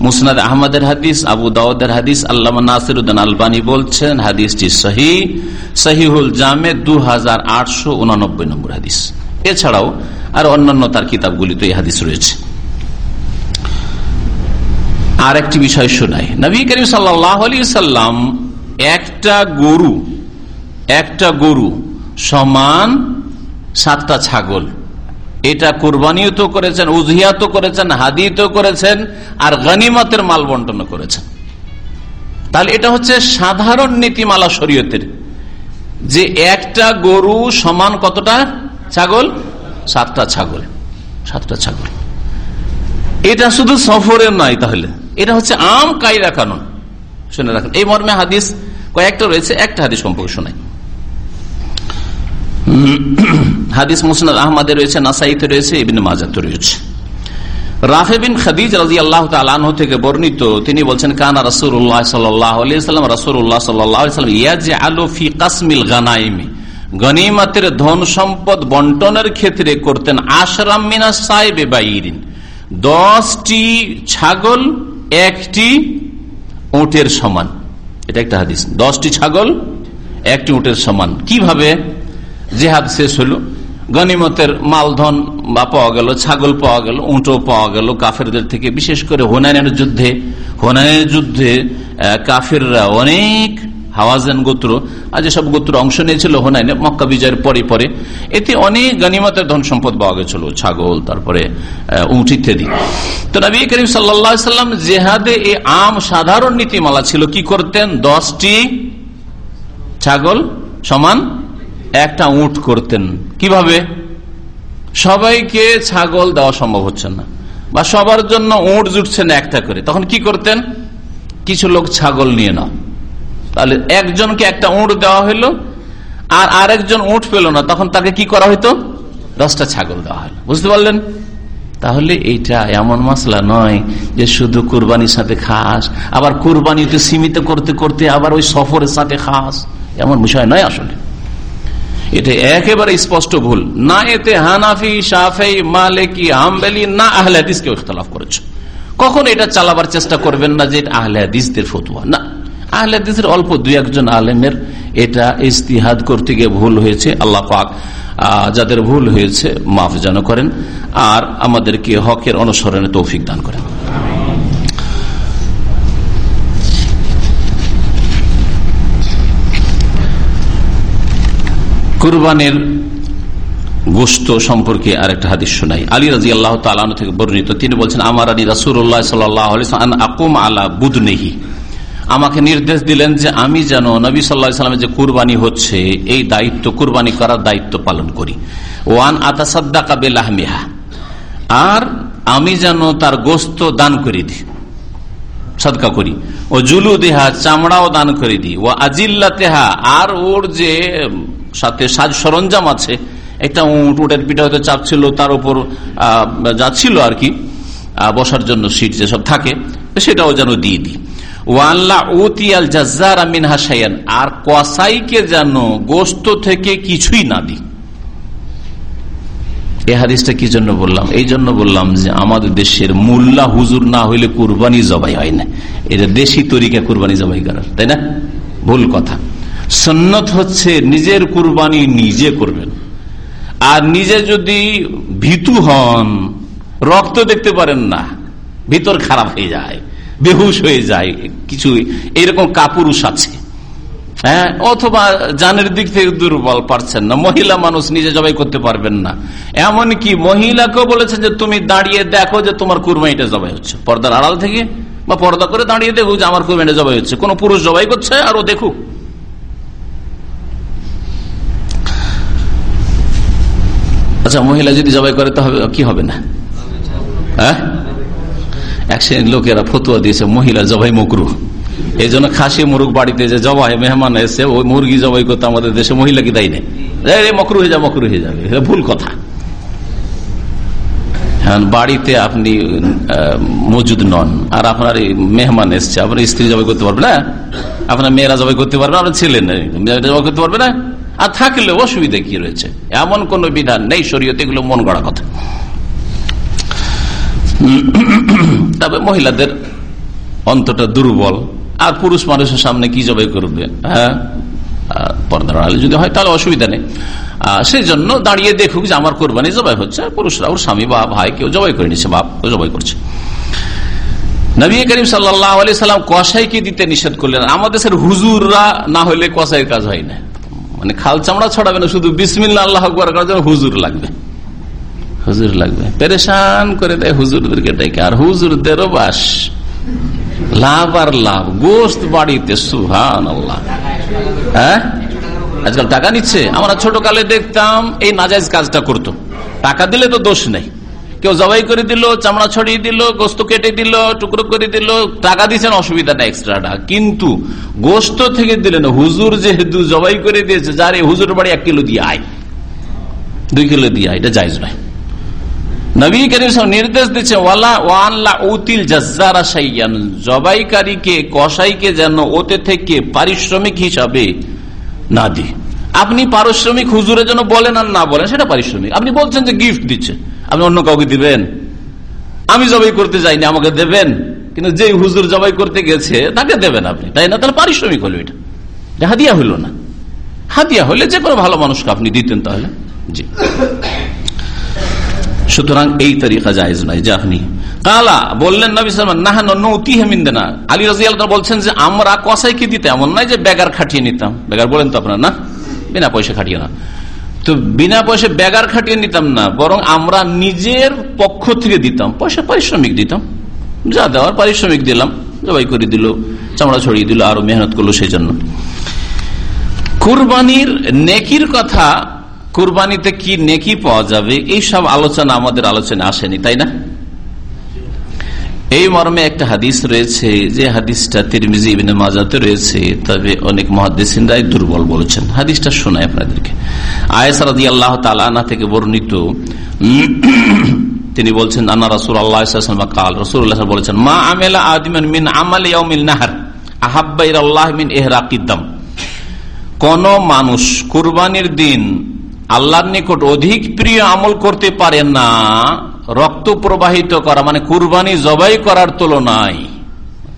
Speaker 4: মুসনাদ আহমদের হাদিস, আবু দাউদের হাদিস আল্লাহ নাসিরুদ্দিন আলবানী বলছেন, হাদিসটি সহি। সহিহুল জামে দু হাজার আটশো উনানব্বই নম্বর হাদিস। এছাড়াও আর অন্যান্য তার কিতাবগুলিতে এই হাদিস রয়েছে। আর একটি বিষয় শোনাই। নবী করিম সাল্লাম একটা গরু একটা গরু সমান সাতটা ছাগল। এটা কোরবানিও তো করেছেন উজিয়া তো করেছেন হাদি তো করেছেন, আর গানিমতের মাল বন্টন করেছেন। তাহলে এটা হচ্ছে সাধারণ নীতিমালা শরীয়তের যে একটা গরু সমান কতটা ছাগল? সাতটা ছাগল সাতটা ছাগল। এটা শুধু সফরের নয় তাহলে। এটা হচ্ছে আম কায়দা কানুন। শুনে রাখেন। এই মর্মে হাদিস কয়েকটা রয়েছে, একটা হাদিস সম্পর্কে শোনাই হাদিস মুসনাদ আহমদে রয়েছে, নাসাইতে রয়েছে, ইবিন মাজাতে রয়েছে। খাদিজ আল্লাহ থেকে বর্ণিত, তিনি বলছেন, কানা রসুল্লাহ সাল্লাম ফি কাসমিল ধন সম্পদ বন্টনের ক্ষেত্রে করতেন আশরাম মিনা সাহেবে দশটি ছাগল একটি উটের সমান। এটা একটা হাদিস। দশটি ছাগল, একটি উটের সমান। কীভাবে? জেহাদ শেষ হলো। গনিমতের মালধন বা পাওয়া গেল, ছাগল পাওয়া গেল উঁটো পাওয়া গেল, কাফেরদের থেকে, বিশেষ করে হোনায়নের যুদ্ধে। হোনায়নের যুদ্ধে কাফেররা অনেক হাওয়াজান গোত্র, আর যেসব গোত্র অংশ নিয়েছিল হোনাইনে, মক্কা বিজয়ের পরে পরে, এতে অনেক গনিমতের ধন সম্পদ পাওয়া গেছিল, ছাগল, তারপরে উঁট ইত্যাদি। তো নবী করিম সাল্লাম জেহাদে এই আম সাধারণ নীতিমালা ছিল, কি করতেন? দশটি ছাগল সমান একটা উঁট করতেন। কীভাবে? সবাইকে ছাগল দেওয়া সম্ভব হচ্ছে না। বা সবার জন্য উঁট জুটছে না একটা করে। তখন কি করতেন? কিছু লোক ছাগল নিয়ে নাও। তাহলে একজনকে একটা উঁট দেওয়া হইল, আর আরেকজন উঁট পেল না, তখন তাকে কি করা হইতো? দশটা ছাগল দেওয়া হলো বুঝতে পারলেন? তাহলে এইটা এমন মশলা নয় যে শুধু কুরবানির সাথে খাস, আবার কুরবানিতে সীমিত করতে করতে আবার ওই সফরের সাথে খাস। এমন বিষয় নয় আসলে। এটা একেবারে স্পষ্ট ভুল। না এতে হানাফি সাফেই মালেকি, হামবেলি, না আহলে হাদিসকে ইখতলাফ করেছ। কখন এটা চালাবার চেষ্টা করবেন না যে আহলে হাদিসদের ফতুয়া। না। আহলে হাদিসের অল্প দুই একজন আলেমের এটা ইস্তিহাদ করতে গিয়ে ভুল হয়েছে, আল্লাহ পাক যাদের ভুল হয়েছে মাফ যেন করেন, আর আমাদেরকে হকের অনুসরণে তৌফিক দান করেন। কুরবানের গোস্ত সম্পর্কে আরেকটা হাদিস শোনাই। আলী রাজি আল্লাহ থেকে বর্ণিত, তিনি বলছেন, আমার আলী রাসুল্লাহ সাল্লাম আলা বুধনেহি আমাকে নির্দেশ দিলেন যে আমি যেন নবী সাল্লাহ সাল্লামের যে কুরবানি হচ্ছে, এই দায়িত্ব, কুরবানি করার দায়িত্ব পালন করি। ওয়ান আতাসাদ্দা কাবেলাহমিহা আর আমি যেন তার গোস্ত দান করে দিই সদকা করি। ও জুলু দেহা চামড়াও দান করে দিই ও আজিল্লা তেহা আর ওর যে সাথে সাজ সরঞ্জাম আছে, একটা উঁট, উটের পিঠা হয়তো চাপ ছিল, তার উপর যাচ্ছিল আর কি বসার জন্য সিট যেসব থাকে, সেটাও যেন দিয়ে দিই ওয়াল্লা ওতিয়াল জাজার আমিন হাসাইয়ান আর কসাইকে যেন গোস্ত থেকে কিছুই না দিই এই হাদিসটা কি জন্য বললাম? এই জন্য বললাম যে আমাদের দেশের মোল্লা হুজুর না হইলে কুরবানি জবাই হয় না। এটা দেশি তরিকা কুরবানি জবাই করার, তাই না? ভুল কথা। সন্ন্যত হচ্ছে নিজের কুরবানি নিজে করবেন। আর নিজে যদি ভীতু হন, রক্ত দেখতে পারেন না, ভিতর খারাপ হয়ে যায়। বেহুশ হয়ে যায় কিছু। এরকম কাপুরুষ আছে। হ্যাঁ অথবা জানের দিক থেকে দুর্বল পারছেন না। মহিলা মানুষ নিজে জবাই করতে পারবেন না। এমন কি মহিলাকেও বলেছেন যে, তুমি দাঁড়িয়ে দেখো যে তোমার কুরবানিটা জবাই হচ্ছে। পর্দার আড়াল থেকে বা পর্দা করে দাঁড়িয়ে দেখো যে, আমার কুরবানিটা জবাই হচ্ছে। কোন পুরুষ জবাই করছে আর দেখুক। আচ্ছা মহিলা যদি জবাই করে তো কি হবে না? হ্যাঁ? এক শ্রেণির লোকেরা ফতুয়া দিয়েছে, মহিলা জবাই মকরু এই জন্য খাসি মুরগ বাড়িতে যে জবাই মেহমান এসে, ওই মুরগি জবাই করতে আমাদের দেশে মহিলা কি দায়ী নেই? মকরু হয়ে যাবে মকরু হয়ে যাবে ভুল কথা। বাড়িতে আপনি মজুদ নন, আর আপনার মেহমান এসছে, আপনার স্ত্রী জবাই করতে পারবে না? আপনার মেয়েরা জবাই করতে পারবে আপনার ছেলে জবাই করতে পারবে না? আর থাকলে অসুবিধা কি রয়েছে? এমন কোন বিধান নেই, শরীয়তে এগুলো মন গড়া কথা। তবে মহিলাদের অন্তটা দুর্বল। আর পুরুষ মানুষের সামনে কি জবাই করবে? হ্যাঁ? পর্দার আড়ালে যদি হয়, তাহলে অসুবিধা নেই। সেই জন্য দাঁড়িয়ে দেখুক যে আমার কোরবানি জবাই হচ্ছে। পুরুষরা, ওর স্বামী বা ভাই কেউ জবাই করে নিচ্ছে বাপ কেউ জবাই করছে। নবী করিম সাল্লাহ আলি সাল্লাম কষাইকে দিতে নিষেধ করলেন। আমাদের হুজুররা না হলে কষাইয়ের কাজ হয় না। মানে খাল চামড়া ছড়াবে না, শুধু বিসমিল্লা আল্লাহ হুজুর লাগবে। হুজুর লাগবে। পেরেশান করে দেয় হুজুরদেরকে ডেকে। আর হুজুরদেরও বাস। লাভ আর লাভ। গোস্ত বাড়িতে সুহান আল্লাহ হ্যাঁ? আজকাল টাকা নিচ্ছে। আমরা ছোট কালে দেখতাম, এই নাজাইজ কাজটা করতো। টাকা দিলে তো দোষ নেই। কেউ জবাই করে দিল, চামড়া ছড়িয়ে দিল, গোস্ত কেটে দিল, টুকরো করে দিল। টাকা দিচ্ছেন, অসুবিধা নেই এক্সট্রাটা কিন্তু গোস্ত থেকে দিলেন হুজুর যেহেতু জবাই করে দিয়েছে, যার হুজুর বাড়ি এক কিলো দিয়ে আয়। দুই কিলো দিয়ে আয়। এটা যাইজ নয়। নবী করিম নির্দেশ দিচ্ছে ওয়ালা জবাইকারীকে, কসাইকে যেন ওতে থেকে পারিশ্রমিক হিসাবে না দি আপনি পারিশ্রমিক হুজুরের জন্য বলেন আর না বলেন, সেটা পারিশ্রমিক। আপনি বলছেন যে গিফট দিচ্ছে। আপনি অন্য কাউকে দিবেন? আমি জবাই করতে যাইনি, আমাকে দেবেন? কিন্তু যে হুজুর জবাই করতে গেছে, তাকে দেবেন আপনি, তাই না? তাহলে পারিশ্রমিক হলো এটা। হাদিয়া হইল না। হাতিয়া হলে যে কোনো ভালো মানুষকে আপনি দিতেন তাহলে। জি। সুতরাং এই তরিকা জায়েজ নয় আপনি। কালা, বললেন নবী সালমান না নৌতি হেমিন্দেনা আলী রাজি আল্লাহ বলছেন যে, আমরা কসাইকে দিতে এমন নয় যে বেগার খাটিয়ে নিতাম। বেগার বলেন তো আপনার, না? বিনা পয়সা খাটিয়ে না। তো বিনা পয়সা বেগার খাটিয়ে নিতাম না, বরং আমরা নিজের পক্ষ থেকে দিতাম। পয়সা পারিশ্রমিক দিতাম। যা দেওয়ার পারিশ্রমিক দিলাম, জবাই করে দিল, চামড়া ছড়িয়ে দিল, আরও মেহনত করল সেই জন্য। কুরবানির নেকির কথা কুরবানিতে কি নেকি পাওয়া যাবে? এই সব আলোচনা আমাদের আলোচনা আসেনি, তাই না? এই মর্মে একটা হাদিস রয়েছে, যে হাদিসটা তিরমিজি ইবিনে মাজাতে রয়েছে, তবে অনেক মহাদিসিনরাই দুর্বল বলেছেন। হাদিসটা শোনায় আপনাদেরকে। আয়েসারাদি আল্লাহ তালা থেকে বর্ণিত, তিনি বলছেন আনা রসুল আল্লাহ কাল রসুল্লাহ বলেছেন, মা আমেলা আদিমান মিন আমাল ইয়াউমিল নাহার আহাব্বাইর আল্লাহ মিন এহরাকিদ্দাম কোন মানুষ কুরবানির দিন আল্লাহর নিকট অধিক প্রিয় আমল করতে পারে না, রক্ত প্রবাহিত করা মানে কুরবানি জবাই করার তুলনায়।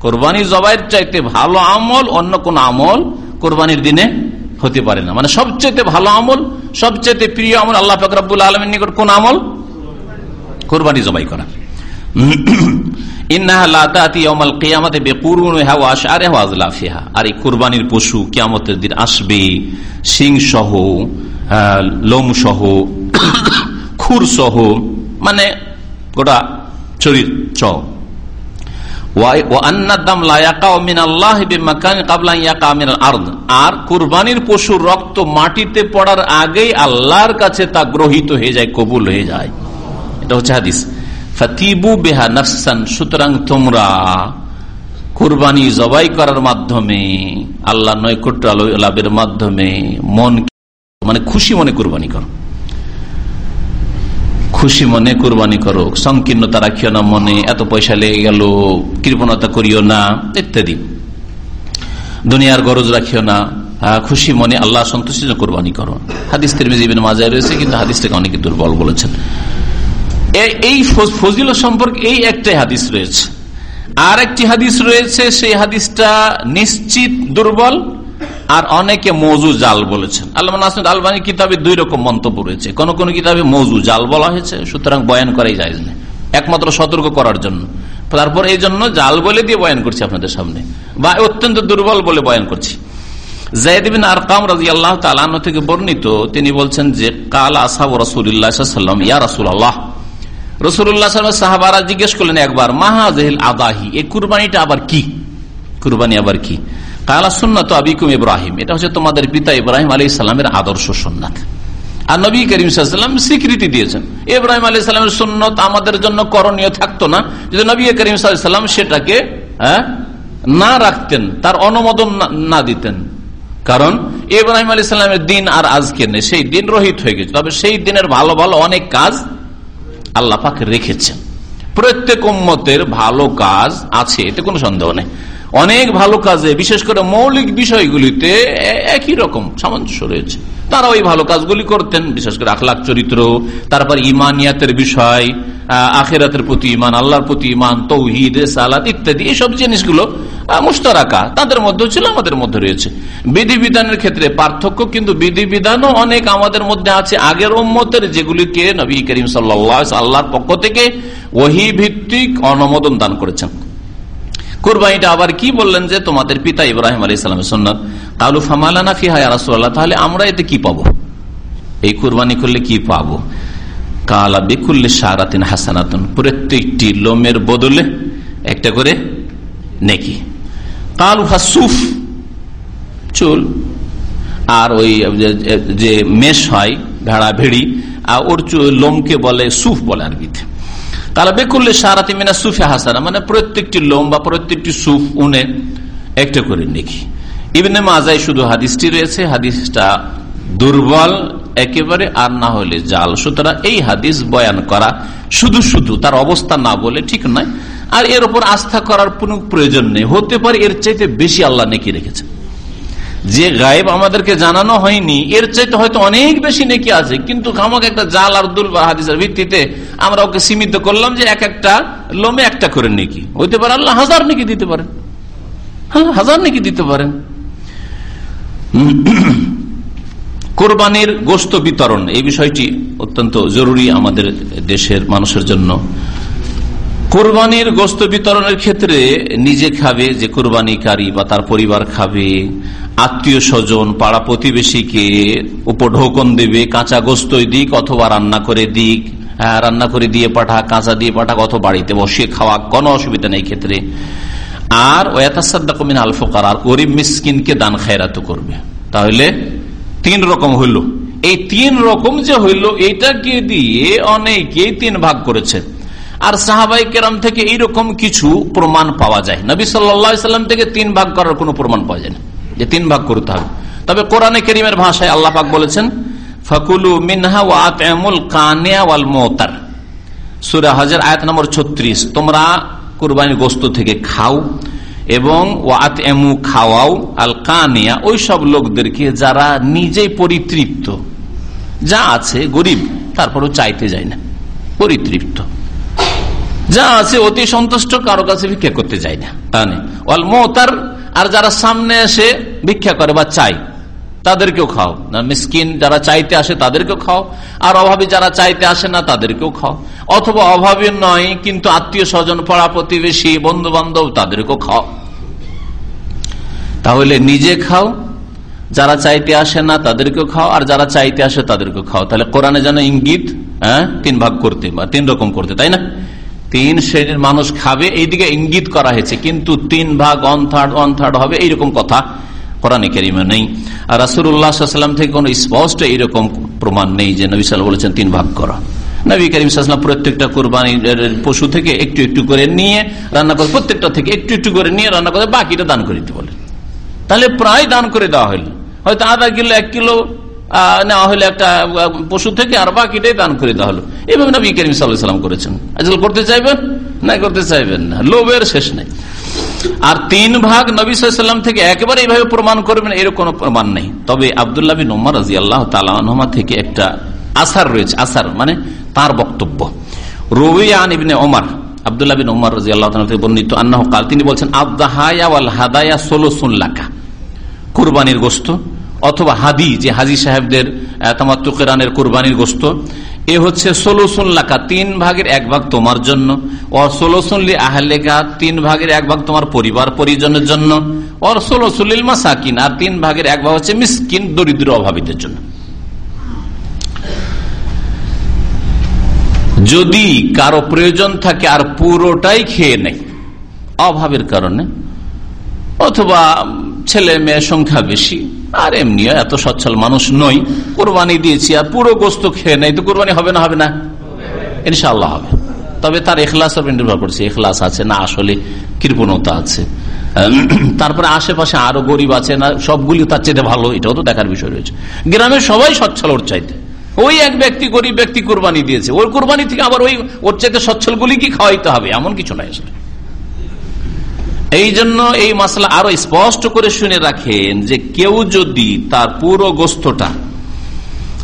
Speaker 4: কোরবানি জবাইয়ের চাইতে ভালো আমল অন্য কোন আমল কোরবানির দিনে হতে পারে না। মানে সবচেয়ে ভালো আমল সবচেয়ে প্রিয় আমল আল্লাহ ফকরাবুল আলমের নিকট কোন আমল? কোরবানি জবাই করা। আর এই কোরবানির পশু কেমতের দিন আসবে সিং সহ লোম সহ, খুর সহ মানে গোটা শরীর চ আর কুরবানির পশুর রক্ত মাটিতে পড়ার আগেই আল্লাহর কাছে তা গ্রহিত হয়ে যায়, কবুল হয়ে যায়। এটা হচ্ছে হাদিস। ফাতিবু বেহা নাফসান, সুতরাং তোমরা কুরবানি জবাই করার মাধ্যমে, আল্লাহ নৈকট্য লাভের মাধ্যমে মন মানে খুশি মনে কুরবানি করো। খুশি মনে কুরবানি করো, সংকীর্ণতা রাখিও না মনে, এত পয়সা লেগে গেল, কৃপণতা করিও না, ইত্যাদি। দুনিয়ার গরজ রাখিও না খুশি মনে আল্লাহ সন্তুষ্টি কোরবানি করো। হাদিস মাজায় রয়েছে, কিন্তু হাদিসটাকে অনেকে দুর্বল বলেছেন। এই ফজিল সম্পর্কে এই একটাই হাদিস রয়েছে। আর একটি হাদিস রয়েছে, সেই হাদিসটা নিশ্চিত দুর্বল আর অনেকে মৌজু জাল বলেছেন। আল্লাহ নাসমিদ আলবানী কিতাবে দুই রকম মন্তব্য রয়েছে। কোন কোন কিতাবে মৌজু জাল বলা হয়েছে, সুতরাং বয়ান করাই যায় না একমাত্র সতর্ক করার জন্য। তারপর এই জন্য জাল বলে দিয়ে বয়ান করছি আপনাদের সামনে। বা অত্যন্ত দুর্বল বলে বয়ান করছি। জায়দিন আরকাম রাজি আল্লাহ তালান থেকে বর্ণিত, তিনি বলছেন যে, কাল আসাব রসুল্লাহাম ইয়া রসুল আল্লাহ রসুল্লাহ সাহাবারা জিজ্ঞেস করলেন একবার মাহাজহিল আদাহি, এই কুরবানিটা আবার কি? কুরবানি আবার কি? কালা সুন্নত আবিকুম ইব্রাহিম। এটা হচ্ছে তোমাদের পিতা ইব্রাহিম আলী ইসলামের আদর্শ সুন্নাত। আর নবী করিম সাল্লাম স্বীকৃতি দিয়েছেন। ইব্রাহিম আলী সাল্লামের সুন্নত আমাদের জন্য করণীয় থাকতো না। যদি নবী করিম সাল্লাম সেটাকে না রাখতেন, তার অনুমোদন না দিতেন। কারণ ইব্রাহিম আলী সাল্লামের দিন আর আজকে নেই। সেই দিন রহিত হয়ে গেছে। তবে সেই দিনের ভালো ভালো অনেক কাজ আল্লাহ পাকে রেখেছেন। প্রত্যেক উম্মতের ভালো কাজ আছে, এতে কোনো সন্দেহ নেই। অনেক ভালো কাজে, বিশেষ করে মৌলিক বিষয়গুলিতে একই রকম সামঞ্জস্য রয়েছে। তারা ওই ভালো কাজগুলি করতেন, বিশেষ করে আখলাখ চরিত্র, তারপর ইমানিয়াতের বিষয় আখেরাতের প্রতি ইমান, আল্লাহর প্রতি ইমান, তৌহিদ সালাত ইত্যাদি এইসব জিনিসগুলো মুস্তারাকা তাদের মধ্যে ছিল, আমাদের মধ্যে রয়েছে। বিধিবিধানের ক্ষেত্রে পার্থক্য, কিন্তু বিধিবিধানও অনেক আমাদের মধ্যে আছে। আগের উম্মতের যেগুলিকে নবী করিম সাল্লা আল্লাহর পক্ষ থেকে ওহি ভিত্তিক অনুমোদন দান করেছেন। কুরবানিটা আবার কি বললেন যে তোমাদের পিতা ইব্রাহিম আলী ইসলামের সন্ন্যত কালু ফামালানা ফিহায়া রাসুল্লাহ তাহলে আমরা এতে কি পাবো? এই কুরবানি করলে কি পাবো? কালা বেকুল্লে সারাতিন হাসানাতুন, প্রত্যেকটি লোমের বদলে একটা করে নেকি। কালু হাসুফ চুল, আর ওই যে মেষ হয়, ভেড়া, ভেড়ি, আর ওর লোমকে বলে সুফ বলে আরবিতে তাহলে বেকুল্লে সারাতি মিনা সুফে হাসানা মানে প্রত্যেকটি লোম বা প্রত্যেকটি সুফ উনে একটা করে নেকি। ইবনে মাজাই শুধু হাদিসটি রয়েছে, হাদিসটা দুর্বল একেবারে, আর না হলে জাল। সুতরাং এই হাদিস বয়ান করা শুধু শুধু, তার অবস্থা না বলে ঠিক নয়। আর এর উপর আস্থা করার কোন প্রয়োজন নেই। হতে পারে এর চাইতে বেশি আল্লাহ নেকি রেখেছে যে গায়েব আমাদেরকে জানানো হয়নি, এর চাইতে হয়তো অনেক বেশি নেকি আছে। কিন্তু আমাকে একটা জাল আর দুল বা হাদিসের ভিত্তিতে আমরা ওকে সীমিত করলাম যে এক একটা লোমে একটা করে নেকি। হইতে পারে আল্লাহ হাজার নেকি দিতে পারেন। হাজার নেকি দিতে পারেন। কোরবানির গোস্ত বিতরণ, এই বিষয়টি অত্যন্ত জরুরি আমাদের দেশের মানুষের জন্য। কোরবানির গোস্ত বিতরণের ক্ষেত্রে নিজে খাবে যে কোরবানিকারী বা তার পরিবার খাবে। আত্মীয় স্বজন, পাড়া প্রতিবেশীকে উপঢৌকন দেবে, কাঁচা গোস্ত দিক অথবা রান্না করে দিক। হ্যাঁ রান্না করে দিয়ে পাঠা কাঁচা দিয়ে পাঠা অথবা বাড়িতে বসিয়ে খাওয়া কোনো অসুবিধা নেই ক্ষেত্রে আর ওয়াতাসাদ্দাকমিন আলফোকার আর গরিব মিসকিনকে দান খায়রাত করবে। তাহলে তিন রকম হইল। এই তিন রকম যে হইল, এইটাকে দিয়ে অনেকেই তিন ভাগ করেছে। আর সাহাবাই কেরাম থেকে এইরকম কিছু প্রমাণ পাওয়া যায়। নবী সাল্লাম থেকে তিন ভাগ করার কোন প্রমাণ পাওয়া যায় না। যে তিন ভাগ করতে হবে। তবে কোরআনে কেরিমের ভাষায় আল্লাহ পাক বলেছেন, ফকুলু মিনহা ওয়াতমুল কানিয়া ওয়াল মোতার। সুরা হাজার আয়াত নম্বর ছত্রিশ, তোমরা কুরবানির গোস্ত থেকে খাও এবং ওয়াত এমু খাওয়াও আল কানিয়া। ওই সব লোকদেরকে যারা নিজেই পরিতৃপ্ত, যা আছে গরিব, তারপরও চাইতে যায় না। পরিতৃপ্ত। যা আছে অতি সন্তুষ্ট, কারও কাছে ভিক্ষা করতে যায় না। ওয়াল মোতার, আর যারা সামনে এসে ভিক্ষা করে বা চাই তাদেরকেও খাও। না, মিসকিন যারা চাইতে আসে, তাদেরকেও খাও। আর অভাবী যারা চাইতে আসে না, তাদেরকেও খাও। অথবা অভাবী নয়, কিন্তু আত্মীয় স্বজন পড়া প্রতিবেশী বন্ধু বান্ধব তাদেরকেও খাও। তাহলে নিজে খাও, যারা চাইতে আসে না, তাদেরকেও খাও, আর যারা চাইতে আসে, তাদেরকেও খাও। তাহলে কোরআনে যেন ইঙ্গিত হ্যাঁ তিন ভাগ করতে বা তিন রকম করতে, তাই না? তিন শ্রেণির মানুষ খাবে, এইদিকে ইঙ্গিত করা হয়েছে। কিন্তু তিন ভাগ অন থার্ড ওয়ান থার্ড হবে, এইরকম কথা নেই। আর থেকে কোন স্পষ্ট এইরকম প্রমাণ নেই যে বলেছেন তিন ভাগ করা। প্রত্যেকটা পশু থেকে একটু একটু করে নিয়ে রান্না করে, প্রত্যেকটা থেকে একটু একটু করে নিয়ে রান্না করে, বাকিটা দান করে দিতে তাহলে প্রায় দান করে দেওয়া হইল। হয়তো আধা কিলো, এক কিলো নেওয়া হলো একটা পশু থেকে আর বাকিটাই দান করে দেওয়া হলো। এইভাবে নবী করিম সাল্লাম করেছেন। আজকাল করতে চাইবেন? না, করতে চাইবেন না। লোভের শেষ নেই। আর তিন ভাগ নবী সাল্লাম থেকে একেবারে এইভাবে প্রমাণ করবেন, এর কোনো প্রমাণ নেই। তবে আবদুল্লাহ বিন রাজি আল্লাহ তালাহমা থেকে একটা আসার রয়েছে, আসার মানে তার বক্তব্য। আল্লাহ থেকে বর্ণিত কাল, তিনি বলছেন কোরবানির গোস্ত অথবা হাদি, যে হাজি সাহেবদের তামাত্তুকেরানের কোরবানির গোস্ত, এ হচ্ছে ষোলোশন লাখা তিন ভাগের এক ভাগ তোমার জন্য। ও ষোলোশনলি আহলেকা, তিন ভাগের এক ভাগ তোমার পরিবার পরিজনের জন্য। ওর ষোলোশলিল মাসাকিন, আর তিন ভাগের এক ভাগ হচ্ছে মিসকিন, দরিদ্র অভাবীদের জন্য। যদি কারও প্রয়োজন থাকে আর পুরোটাই খেয়ে নেয়, অভাবের কারণে, অথবা ছেলে মেয়ে সংখ্যা বেশি আর এমনিও এত সচ্ছল মানুষ নই। কোরবানি দিয়েছি আর পুরো গোস্ত খেয়ে নেই, তো কোরবানি হবে না হবে না? ইনশাল্লাহ হবে। তবে তার এখলাস উপর নির্ভর করছে এখলাস আছে না আসলে কৃপণতা আছে। তারপরে আশেপাশে আরও গরিব আছে না, সবগুলি তার চাইতে ভালো, এটাও তো দেখার বিষয় রয়েছে। গ্রামের সবাই সচ্ছল ওর চাইতে। ওই এক ব্যক্তি গরিব ব্যক্তি কোরবানি দিয়েছে, ওর কোরবানি থেকে আবার ওই, ওর চাইতে সচ্ছল গুলি কি খাওয়াইতে হবে? এমন কিছু নাই আসলে। এই জন্য এই মশলা আরও স্পষ্ট করে শুনে রাখেন যে কেউ যদি তার পুরো গোস্তটা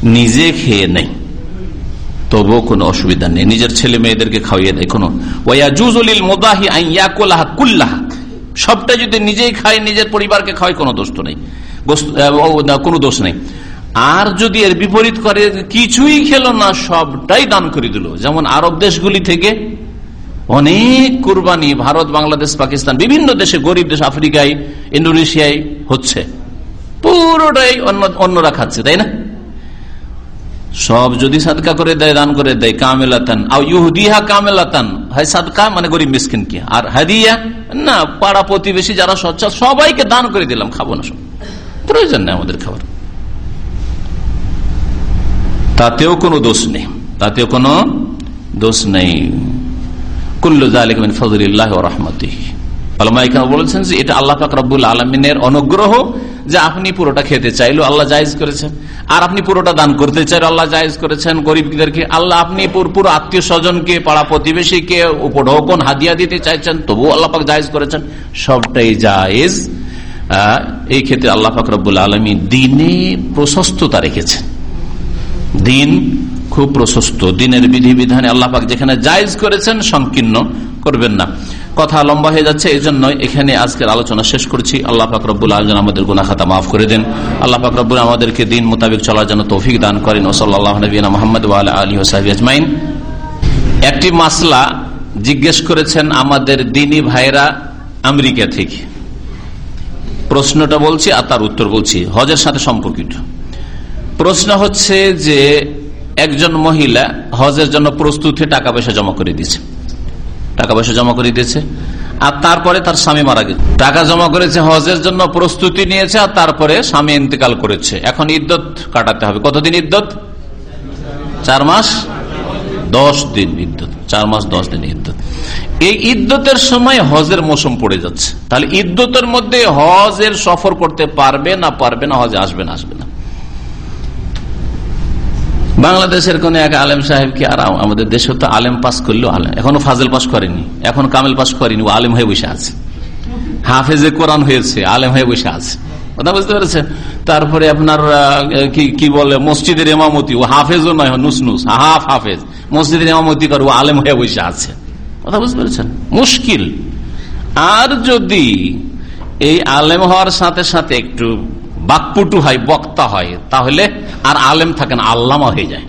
Speaker 4: নিজে খেয়ে নেই তবুও কোনো অসুবিধা নেই। নিজের ছেলে মেয়েদেরকে খাওয়িয়ে দেয়। কোনো ওয়াজুজলিল মোদাহি আইয়াকুল্লাহ কুল্লাহ। সবটা যদি নিজেই খায় নিজের পরিবারকে খাওয়ায় কোনো দোষ নেই। গোস্ত- আহ, ও, না, কোনো দোষ নেই। আর যদি এর বিপরীত করে কিছুই খেলো না সবটাই দান করে দিল। যেমন আরব দেশগুলি থেকে অনেক কুরবানি ভারত, বাংলাদেশ, পাকিস্তান, বিভিন্ন দেশে, গরিব দেশ, আফ্রিকায়, ইন্দোনেশিয়ায় হচ্ছে। পুরোটাই অন্য, অন্যরা খাচ্ছে, তাই না? সব যদি সাদকা করে দেয়, দান করে দেয়, কামেলাতান। ইহুদিহা কামেলাতান। হয় সাদকা মানে গরিব মিসকিন কি? আর হাদিয়া? না, পাড়া প্রতিবেশী যারা সচ্ছল, সবাইকে দান করে দিলাম, খাব না সব। প্রয়োজন নেই আমাদের খাবার। তাতেও কোনো দোষ নেই। তাতেও কোনো দোষ নেই। বলেছেন যে এটা আল্লাহ পাক রব্বুল আলমিনের অনুগ্রহ যে আপনি পুরোটা খেতে চাইলো, আল্লাহ জায়েজ করেছেন। আর আপনি পুরোটা দান করতে চাইলে, আল্লাহ জায়েজ করেছেন। গরিবদেরকে আল্লাহ আপনি পুর- আত্মীয় স্বজনকে, পাড়া প্রতিবেশীকে, উপঢৌকন হাদিয়া দিতে চাইছেন, তবুও আল্লাহ পাক জায়েজ করেছেন। সবটাই জায়েজ। এই ক্ষেত্রে আল্লাহ পাক রব্বুল আলমী দিনে প্রশস্ততা রেখেছেন। দিন খুব প্রশস্ত। দিনের বিধিবিধানে আল্লাহ পাক যেখানে জায়জ করেছেন, সংকীর্ণ করবেন না। কথা লম্বা হয়ে যাচ্ছে এই জন্য এখানে আজকের আলোচনা শেষ করছি। আল্লাহ রব্বুল আলম আমাদের গুনা খাতা মাফ করে দেন। আল্লাহ পাক রব্বুল আমাদেরকে দিন মোতাবেক চলার জন্য তৌফিক দান করেন। ওসল্লাহ নবীনা মোহাম্মদ আলী ওসাহি আজমাইন। একটি মাসলা জিজ্ঞেস করেছেন আমাদের দিনী ভাইরা আমেরিকা থেকে। প্রশ্নটা বলছি আর তার উত্তর বলছি। হজের সাথে সম্পর্কিত। প্রশ্ন হচ্ছে যে একজন মহিলা হজের জন্য প্রস্তুত হয়ে টাকা পয়সা জমা করে দিয়েছে। টাকা পয়সা জমা করে দিয়েছে। আর তারপরে তার স্বামী মারা গেছে। টাকা জমা করেছে, হজের জন্য প্রস্তুতি নিয়েছে আর তারপরে স্বামী ইন্তেকাল করেছে। এখন ইদ্যত কাটাতে হবে। কতদিন ইদ্যত চার মাস? দশ দিন ইদ্যত চার মাস, দশ দিন ইদ্যত এই ইদ্যতের সময় হজের মৌসুম পড়ে যাচ্ছে। তাহলে ইদ্যতের মধ্যে হজের সফর করতে পারবে না পারবে না, হজে আসবে না আসবে না। বাংলাদেশের কোন এক আলেম সাহেবকে আর আমাদের দেশে তো আলেম পাস করলেও আলেম। এখনও ফাজেল পাস করেনি। এখন কামেল পাস করেনি, ও আলেম হয়ে বসে আছে। হাফেজে কোরআন হয়েছে, আলেম হয়ে বসে আছে। কথা বুঝতে পেরেছেন? তারপরে আপনার কি বলে, মসজিদের এমামতি ও হাফেজও নয় নুস নুস হাফ হাফেজ। মসজিদের এমামতি করে, ও আলেম হয়ে বসে আছে। কথা বুঝতে পেরেছেন? মুশকিল। আর যদি এই আলেম হওয়ার সাথে সাথে একটু বাকপুটু হয়, বক্তা হয়, তাহলে আর আলেম থাকেন, আল্লামা হয়ে যায়।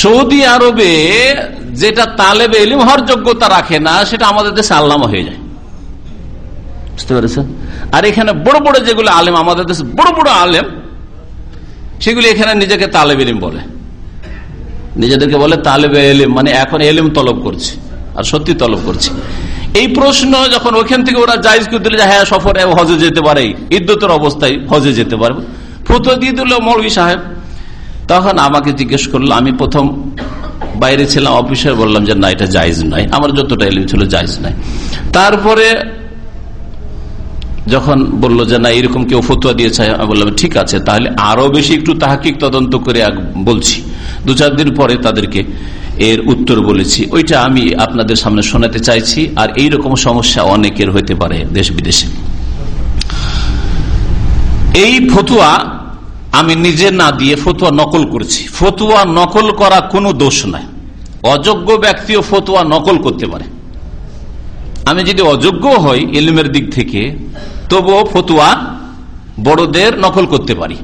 Speaker 4: সৌদি আরবে যেটা তালেবে এলিম হওয়ার যোগ্যতা রাখে না, সেটা আমাদের দেশে আল্লামা হয়ে যায়। বুঝতে পেরেছেন? আর এখানে বড় বড় যেগুলো আলেম, আমাদের দেশে বড় বড় আলেম, সেগুলি এখানে নিজেকে তালেব এলিম বলে। নিজেদেরকে বলে তালেবে এলিম মানে এখন এলিম তলব করছে, আর সত্যি তলব করছে। এই প্রশ্ন যখন ওখান থেকে ওরা জায়জ করে দিলে যে হ্যাঁ সফরে হজে যেতে পারে। ইদ্যতের অবস্থায় হজে যেতে পারবে। ফটো দিয়ে দিল মৌলভী সাহেব। তখন আমাকে জিজ্ঞেস করল, আমি প্রথম বাইরে ছিলাম অফিসে, বললাম যে না, এটা জায়জ নয়। আমার যতটা এলিম ছিল জায়জ নয়। তারপরে যখন বলল যে না, এরকম কেউ ফতুয়া দিয়েছে, আমি বললাম, ঠিক আছে, তাহলে আরও বেশি একটু তাহাকিক তদন্ত করে বলছি। দু চার দিন পরে তাদেরকে এর উত্তর বলেছি। ওইটা আমি আপনাদের সামনে শোনাতে চাইছি, আর এই রকম সমস্যা অনেকের হইতে পারে দেশ বিদেশে। এই ফতুয়া আমি নিজে না দিয়ে ফতুয়া নকল করছি। ফতুয়া নকল করা কোনো দোষ নাই। অযোগ্য ব্যক্তিও ফতুয়া নকল করতে পারে। আমি যদি অযোগ্য হই ইলমের দিক থেকে, তবুও ফতুয়া বড়দের নকল করতে পারি।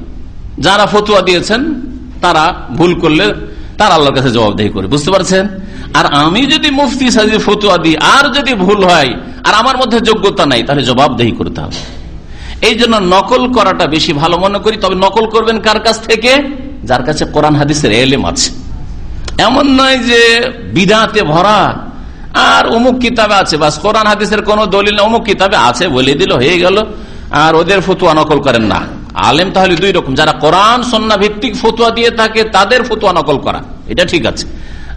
Speaker 4: যারা ফতুয়া দিয়েছেন, তারা ভুল করলে তার আল্লাহর কাছে জবাবদেহি করে, বুঝতে পারছেন? আর আমি যদি মুফতি সাজি ফতুয়া দিই, আর যদি ভুল হয়, আর আমার মধ্যে যোগ্যতা নাই, তাহলে জবাবদেহি করতে হবে। এই জন্য নকল করাটা বেশি ভালো মনে করি। তবে নকল করবেন কার কাছ থেকে? যার কাছে কোরআন হাদিসের এলেম আছে। এমন নয় যে বিদাতে ভরা, আর অমুক কিতাবে আছে, বাস কোরআন হাদিসের কোন দলিল অমুক কিতাবে আছে, বলে দিল, হয়ে গেল, আর ওদের ফতুয়া নকল করেন না। আলেম তাহলে দুই রকম, যারা কোরআন সন্না ভিত্তিক ফতুয়া দিয়ে থাকে, তাদের ফতুয়া নকল করা। এটা ঠিক আছে।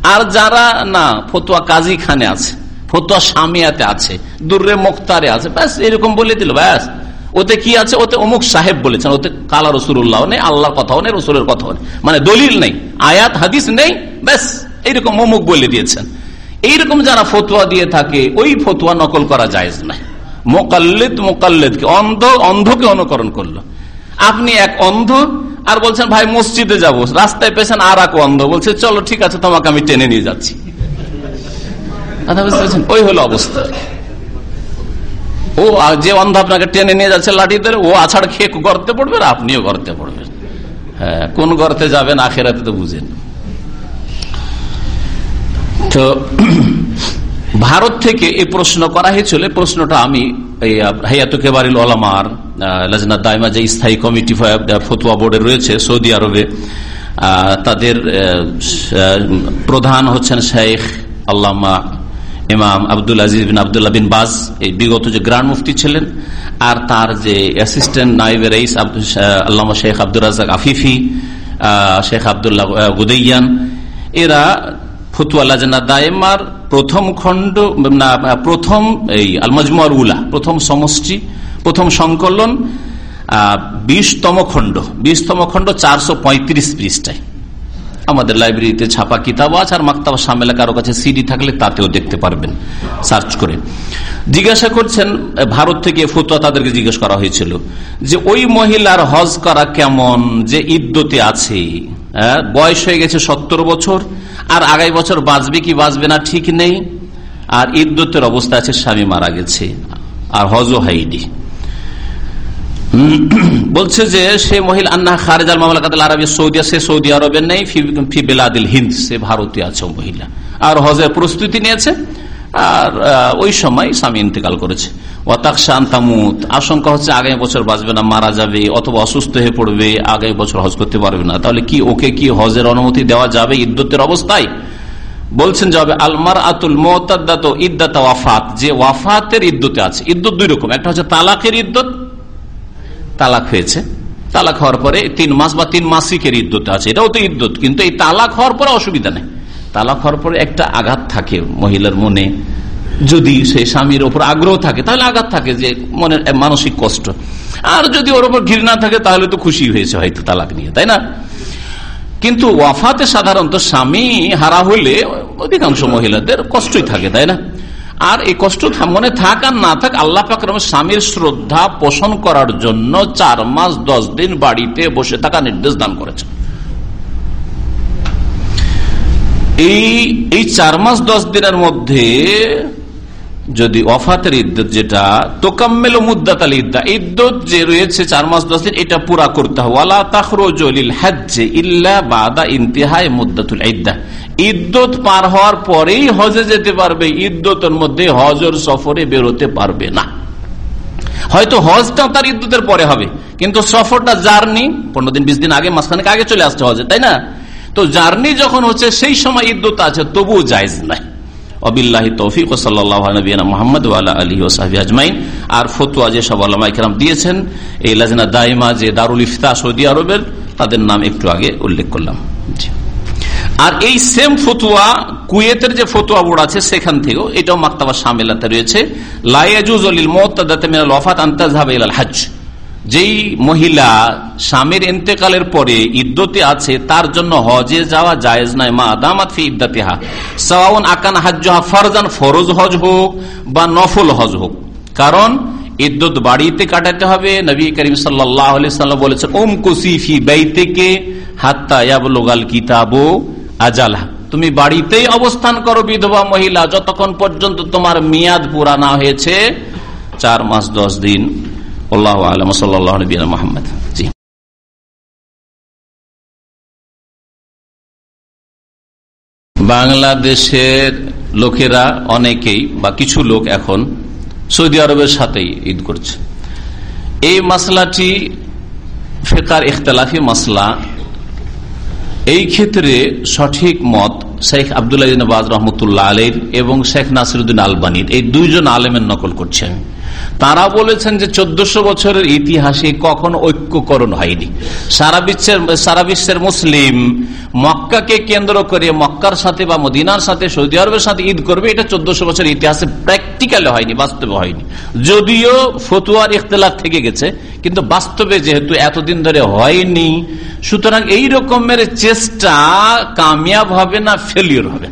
Speaker 4: আর যারা না ফতুয়া কাজী খানে আছে, ফতুয়া সামিয়াতে আছে, দুর্রে মুক্তারে আছে, ব্যাস এরকম বলে দিল, ব্যাস। ওতে কি আছে? ওতে অমুক সাহেব বলেছেন, ওতে কালা রসুল্লাহ নেই, আল্লাহর কথাও নেই, রসুলের কথাও নেই। মানে দলিল নেই, আয়াত, হাদিস নেই, ব্যাস, এইরকম অমুক বলে দিয়েছেন। এইরকম যারা ফতুয়া দিয়ে থাকে, ওই ফতুয়া নকল করা যায় না মোকাল্লিদ মোকাল্লিদকে অন্ধ, অন্ধকে অনুকরণ করল। আপনি এক অন্ধ আর বলছেন, ভাই, মসজিদে যাব। রাস্তায় পেছেন আর এক অন্ধ। বলছে, চলো, ঠিক আছে, তোমাকে আমি টেনে নিয়ে যাচ্ছি। ওই হলো অবস্থা। ও যে অন্ধ আপনাকে টেনে নিয়ে যাচ্ছে লাঠি ধরে, ও আছাড় খেয়ে গর্তে পড়বে আর আপনিও গর্তে পড়বেন। হ্যাঁ কোন গর্তে যাবেন, আখেরাতে তো বুঝেন। তো ভারত থেকে এই প্রশ্ন করা হয়েছিল। প্রশ্নটা আমি হাইয়াতুকেবারিল ওলামার লাজনা দাইমা যে স্থায়ী কমিটি ফতুয়া বোর্ডে রয়েছে সৌদি আরবে তাদের প্রধান হচ্ছেন শেখ আল্লামা ইমাম আব্দুল আজিজ বিন আবদুল্লাহ বিন বাজ। এই বিগত যে গ্রান্ড মুফতি ছিলেন, আর তার যে অ্যাসিস্ট্যান্ট নাইবে রাইস আল্লামা শেখ আব্দুল রাজাক আফিফি শেখ আবদুল্লাহ গুদাইয়ান, এরা ফতুয়া লাজনা দায়েমার প্রথম খণ্ড, না, প্রথম এই আলমজমুয়ার উলা, প্রথম সমষ্টি, প্রথম সংকলন বিশতম খণ্ড বিশতম খণ্ড চারশো পঁয়ত্রিশ পৃষ্ঠায়। আমাদের লাইব্রেরিতে ছাপা কিতাব আছে আর মাক্তাবা সামেলা কারও কাছে সিডি থাকলে তাতেও দেখতে পারবেন। সার্চ করে। জিজ্ঞাসা করছেন ভারত থেকে ফতুয়া তাদেরকে জিজ্ঞেস করা হয়েছিল যে ওই মহিলার হজ করা কেমন? যে ইদ্যতে আছে। বয়স হয়ে গেছে সত্তর বছর। আর আগামী বছর বাঁচবে কি বাঁচবে না ঠিক নেই। আর ইদ্যুতের অবস্থা আছে, স্বামী মারা গেছে। আর হজও হাইডি বলছে যে সে মহিলা আন্না খারেজাল মামলাকাতাল আরবি, সৌদি সে সৌদি আরবের নেই, ফি বেলাদিল হিন্দ, সে ভারতীয় আছে মহিলা। আর হজের প্রস্তুতি নিয়েছে। আর ওই সময় স্বামী ইন্তেকাল করেছে। ওয়াতাকশান্তামুত আশঙ্কা হচ্ছে আগামী বছর বাঁচবে না, মারা যাবে, অথবা অসুস্থ হয়ে পড়বে, আগামী বছর হজ করতে পারবে না। তাহলে কি ওকে কি হজের অনুমতি দেওয়া যাবে ইদ্যতের অবস্থায়? বলছেন যাবে আলমার আতুল মোতাদ্দাত ইদ্দাত ওয়াফাত। যে ওয়াফাতের ইদ্যতে আছে, ইদ্যত দুই রকম। একটা হচ্ছে তালাকের ইদ্যত, তালাক হয়েছে। তালাক হওয়ার পরে তিন মাস বা তিন মাসিকের ইদ্যতে আছে। এটাও তো ইদ্যত, কিন্তু এই তালাক হওয়ার পরে অসুবিধা নেই। তালাক হওয়ার পরে একটা আঘাত থাকে মহিলার মনে। যদি সে স্বামীর ওপর আগ্রহ থাকে, তাহলে আঘাত থাকে যে মনের মানসিক কষ্ট। আর যদি ওর ওপর ঘৃণা থাকে, তাহলে তো খুশি হয়েছে হয়তো তালাক নিয়ে, তাই না? কিন্তু ওয়াফাতে সাধারণত স্বামী হারা হইলে অধিকাংশ মহিলাদের কষ্টই থাকে, তাই না? আর এই কষ্ট মনে থাক আর না থাক, আল্লাহ পাকরম স্বামীর শ্রদ্ধা পোষণ করার জন্য চার মাস দশ দিন বাড়িতে বসে থাকা নির্দেশ দান করেছেন। এই এই চার মাস দশ দিনের মধ্যে যদি অফাতের ইদ্যত যেটা, তোকাম্মেল মুদ্দাত আল ইদ্দা, ইদ্যত যে রয়েছে চার মাস দশ দিন, এটা পুরা করতে হবে। ওয়ালা তাখরুল হাজ্জে ইল্লা বাদা ইন্তিহায় মুদ্দাতুল ইদ্দা। ইদ্যত পার হওয়ার পরেই হজে যেতে পারবে, ইদ্যতের মধ্যে হজর সফরে বেরোতে পারবে না। হয়তো হজটা তার ইদ্যতের পরে হবে, কিন্তু সফরটা জার্নি, পনেরো দিন, বিশ দিন আগে, মাঝখানে আগে চলে আসতে হজে তাই না? তো জার্নি যখন হচ্ছে, সেই সময় ইদ্যত আছে, তবুও জায়জ নাই। অবিল্লাহি তৌফিক, ও সাল্লাহ মোহাম্মদ আলী ও সাহাবি আজমাইন। আর ফতুয়া যে সব আল্লাহ দিয়েছেন, এই লাজনা দাইমা যে দারুল ইফতা সৌদি আরবের, তাদের নাম একটু আগে উল্লেখ করলাম। আর এই সেম ফতুয়া, কুয়েতের যে ফতুয়া বোর্ড আছে, সেখান থেকেও এটাও মাক্তাবা সামিলাতে রয়েছে। লাইয়াজুজ অলিল মিনাল ওয়াফাত ইলাল হজ যেই মহিলা স্বামীর ইন্তেকালের পরে ইদ্যতে আছে, তার জন্য হজে যাওয়া জায়েজ নয়। মা আদামাত ফি ইদ্দাতিহা। সাওয়াউন আকান হাজ্জুহা ফরজান, ফরজ হজ হোক বা নফল হজ হোক। কারণ ইদ্যত বাড়িতে কাটাতে হবে। নবী করিম সাল্লাম বলেছেন ওম কুসিফি বাইতেকে হাত্তা ইয়াবলুগাল কিতাবো আজালা। তুমি বাড়িতেই অবস্থান করো, বিধবা মহিলা, যতক্ষণ পর্যন্ত তোমার মেয়াদ পুরা না হয়েছে, চার মাস দশ দিন আল্লাহ আলম সাল্লাহ নবীনা মোহাম্মদ জি বাংলাদেশের লোকেরা অনেকেই বা কিছু লোক এখন সৌদি আরবের সাথেই ঈদ করছে। এই মাসলাটি ফেকার ইখতলাফি মাসলা। এই ক্ষেত্রে সঠিক মত শেখ আবদুল্লাহ বাজ রহমতুল্লাহ আলীর এবং শেখ নাসিরুদ্দিন আলবানির, এই দুইজন আলেমের নকল করছেন। তারা বলেছেন যে চোদ্দশো বছরের ইতিহাসে কখনো ঐক্যকরণ হয়নি। সারা বিশ্বের সারা বিশ্বের মুসলিম মক্কাকে কেন্দ্র করে মক্কার সাথে বা মদিনার সাথে, সৌদি আরবের সাথে ঈদ করবে, এটা চোদ্দশো বছরের ইতিহাসে প্র্যাকটিক্যালে হয়নি, বাস্তবে হয়নি। যদিও ফতুয়ার ইখতলাফ থেকে গেছে, কিন্তু বাস্তবে যেহেতু এতদিন ধরে হয়নি, সুতরাং এই রকমের চেষ্টা কামিয়াব হবে না ফেলিওর হবে।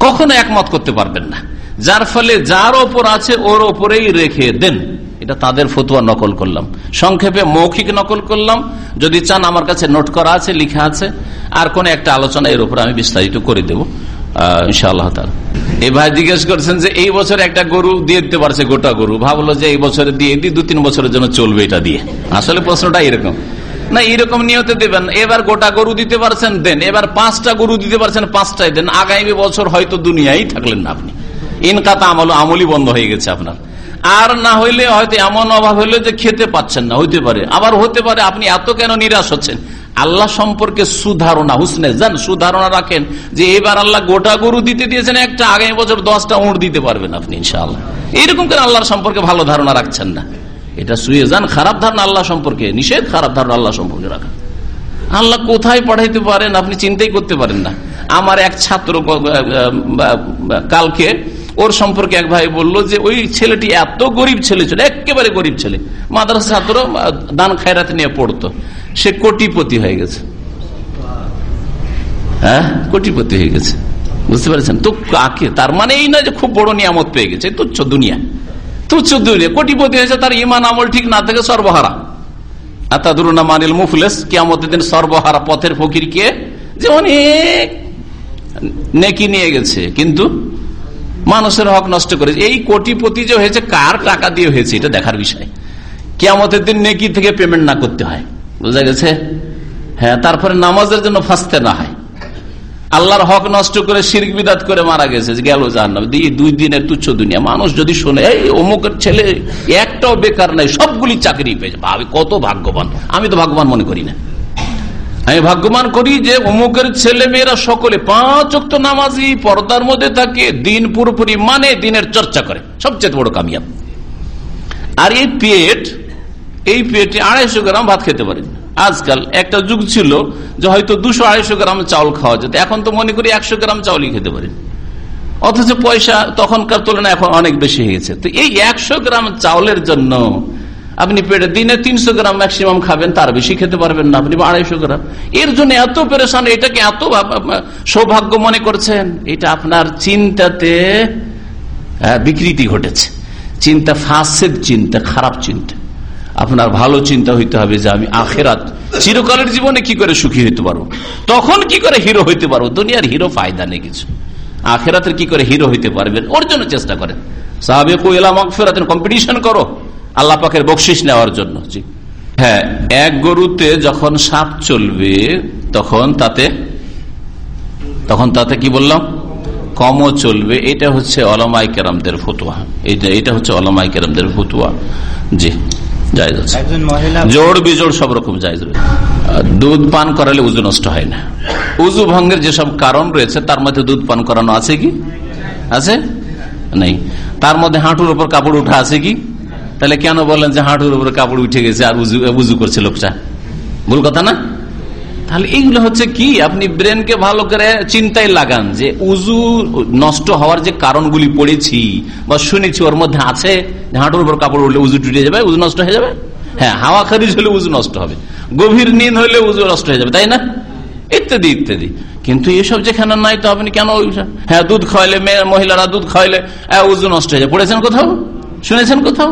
Speaker 4: কখনো একমত করতে পারবেন না। যার ফলে যার ওপর আছে, ওর ওপরেই রেখে দেন। এটা তাদের ফতুয়া নকল করলাম। সংক্ষেপে মৌখিক নকল করলাম। যদি চান আমার কাছে নোট করা আছে, লিখা আছে, আর কোন একটা আলোচনা এর উপর আমি বিস্তারিত করে দেবো ইনশাআল্লাহ এই ভাই জিজ্ঞেস করছেন যে, এই বছর একটা গরু দিয়ে দিতে পারছে গোটা গরু। ভাবলো যে এই বছরে দিয়ে দিই দু তিন বছরের জন্য চলবে এটা দিয়ে। আসলে প্রশ্নটা এরকম। না, এরকম নিয়তে দেবেন এবার গোটা গরু দিতে পারছেন, দেন। এবার পাঁচটা গরু দিতে পারছেন, পাঁচটাই দেন। আগামী বছর হয়তো দুনিয়ায় থাকলেন না আপনি। ইনকাতা আমল, আমলই বন্ধ হয়ে গেছে আপনার। আর না হইলে হয়তো এমন অভাব হইলে যে খেতে পাচ্ছেন না, হইতে পারে। আবার হতে পারে, আপনি এত কেন নিরাশ হচ্ছেন? আল্লাহ সম্পর্কে সুধারণা, হুসনে যান সুধারণা রাখেন যে এবার আল্লাহ গোটা গরু দিতে দিয়েছেন, একটা আগামী বছর দশটা উঁট দিতে পারবেন আপনি, ইনশাআল্লাহ। এইরকম করে আল্লাহর সম্পর্কে ভালো ধারণা রাখছেন না। এটা শুয়ে যান, খারাপ ধারণা আল্লাহ সম্পর্কে, নিষেধ, খারাপ ধারণা আল্লাহ সম্পর্কে রাখা। আল্লাহ কোথায় পড়াইতে পারেন আপনি চিন্তাই করতে পারেন না। আমার এক ছাত্র কালকে ওর সম্পর্কে এক ভাই বলল যে, ওই ছেলেটি এত গরিব ছেলে ছিল একেবারে গরিব ছেলে। মাদ্রাসা ছাত্র দান খায়রাত নিয়ে পড়তো। সে কোটিপতি হয়ে গেছে। হ্যাঁ? কোটিপতি হয়ে গেছে। বুঝতে পারছেন? তো কাকে? তার মানে এই নয় যে খুব বড় নিয়ামত পেয়ে গেছে তুচ্ছ দুনিয়া। তুচ্ছ দুনিয়া কোটিপতি হয়েছে তার ইমান আমল ঠিক না থেকে সর্বহারা। আতাদুরুনা মানিল মুফলেস, কিয়ামতের দিন সর্বহারা পথের ফকির কে? যে অনেক নেকি নিয়ে গেছে, কিন্তু মানুষের হক নষ্ট করেছে। এই কোটিপতি যে হয়েছে, কার টাকা দিয়ে হয়েছে, এটা দেখার বিষয়। কিয়ামতের দিন নেকি থেকে পেমেন্ট না করতে হয়। বুঝা গেছে? হ্যাঁ তারপরে নামাজের জন্য ফাঁসতে না হয়। আল্লাহর হক নষ্ট করে শির বিদাত করে মারা গেছে গেল জাহান্নাম। দুই দিনের তুচ্ছ দুনিয়া। মানুষ যদি শোনে, এই অমুকের ছেলে একটাও বেকার নাই, সবগুলি চাকরি পেয়েছে ভাবে, কত ভাগ্যবান। আমি তো ভাগ্যবান মনে করি না। আমি ভাগ্যবান করি যে অমুকের ছেলে মেয়েরা সকলে পাঁচ অক্ট নামাজি, পর্দার মধ্যে থাকে, দিন পুরোপুরি মানে দিনের চর্চা করে। সবচেয়ে বড় কামিয়াব। আর এই পেট, এই পেটে আড়াইশো গ্রাম ভাত খেতে পারেন আজকাল একটা যুগ ছিল যে হয়তো দুশো আড়াইশো গ্রাম চাউল খাওয়া যেত। এখন তো মনে করি একশো গ্রাম চাউলই খেতে পারেন অথচ পয়সা তখনকার তুলনায় এখন অনেক বেশি হয়ে গেছে। তো এই একশো গ্রাম চাউলের জন্য আপনি পেটে দিনে তিনশো গ্রাম ম্যাক্সিমাম খাবেন, তার বেশি খেতে পারবেন না। আপনি আড়াইশো গ্রাম। এর জন্য এত পেরেশান, এটাকে এত সৌভাগ্য মনে করছেন, এটা আপনার চিন্তাতে বিকৃতি ঘটেছে। চিন্তা ফাঁসের চিন্তা, খারাপ চিন্তা। আপনার ভালো চিন্তা হইতে হবে যে আমি আখেরাত চিরকালের জীবনে কি করে সুখী হইতে পারব? তখন কি করে হিরো হইতে পারব? দুনিয়ার হিরো ফায়দা নেই কিছু। আখেরাতের কি করে হিরো হইতে পারবেন? ওর জন্য চেষ্টা করেন। সাহাবে ফেরাতেন কম্পিটিশন করো। আল্লাহ পাকের বকশিস নেওয়ার জন্য। জি। হ্যাঁ এক গরুতে যখন সাপ চলবে, তখন তাতে তখন তাতে কি বললাম? কমও চলবে। এটা হচ্ছে অলমাই কেরামদের ফতুয়া। এটা এটা হচ্ছে অলমাই কেরামদের ফতুয়া। জি। জায়জ আছে। জোড় বিজোড় সব রকম জায়জ রয়েছে। দুধ পান করালে উজু নষ্ট হয় না। উজু ভঙ্গের যেসব কারণ রয়েছে তার মধ্যে দুধ পান করানো আছে কি? আছে? নেই। তার মধ্যে হাঁটুর উপর কাপড় উঠা আছে কি? তাহলে কেন বললেন যে হাঁটুর উপর কাপড় উঠে গেছে আর উজু উজু করছে লোকটা? ভুল কথা না? তাহলে এইগুলো হচ্ছে কি? আপনি ব্রেনকে ভালো করে চিন্তায় লাগান যে উজু নষ্ট হওয়ার যে কারণগুলি পড়েছি বা শুনেছি ওর মধ্যে আছে হাঁটুর উপর কাপড় উঠলে উজু টুটে যাবে উজু নষ্ট হয়ে যাবে? হ্যাঁ হাওয়া খারিজ হলে উজু নষ্ট হবে গভীর নিন হলে উজু নষ্ট হয়ে যাবে তাই না? ইত্যাদি ইত্যাদি। কিন্তু এসব যেখানে নাই তো আপনি কেন হ্যাঁ দুধ খাওয়াইলে মেয়ে মহিলারা দুধ খাওয়াইলে হ্যাঁ, উজু নষ্ট হয়ে যায় পড়েছেন কোথাও? শুনেছেন কোথাও?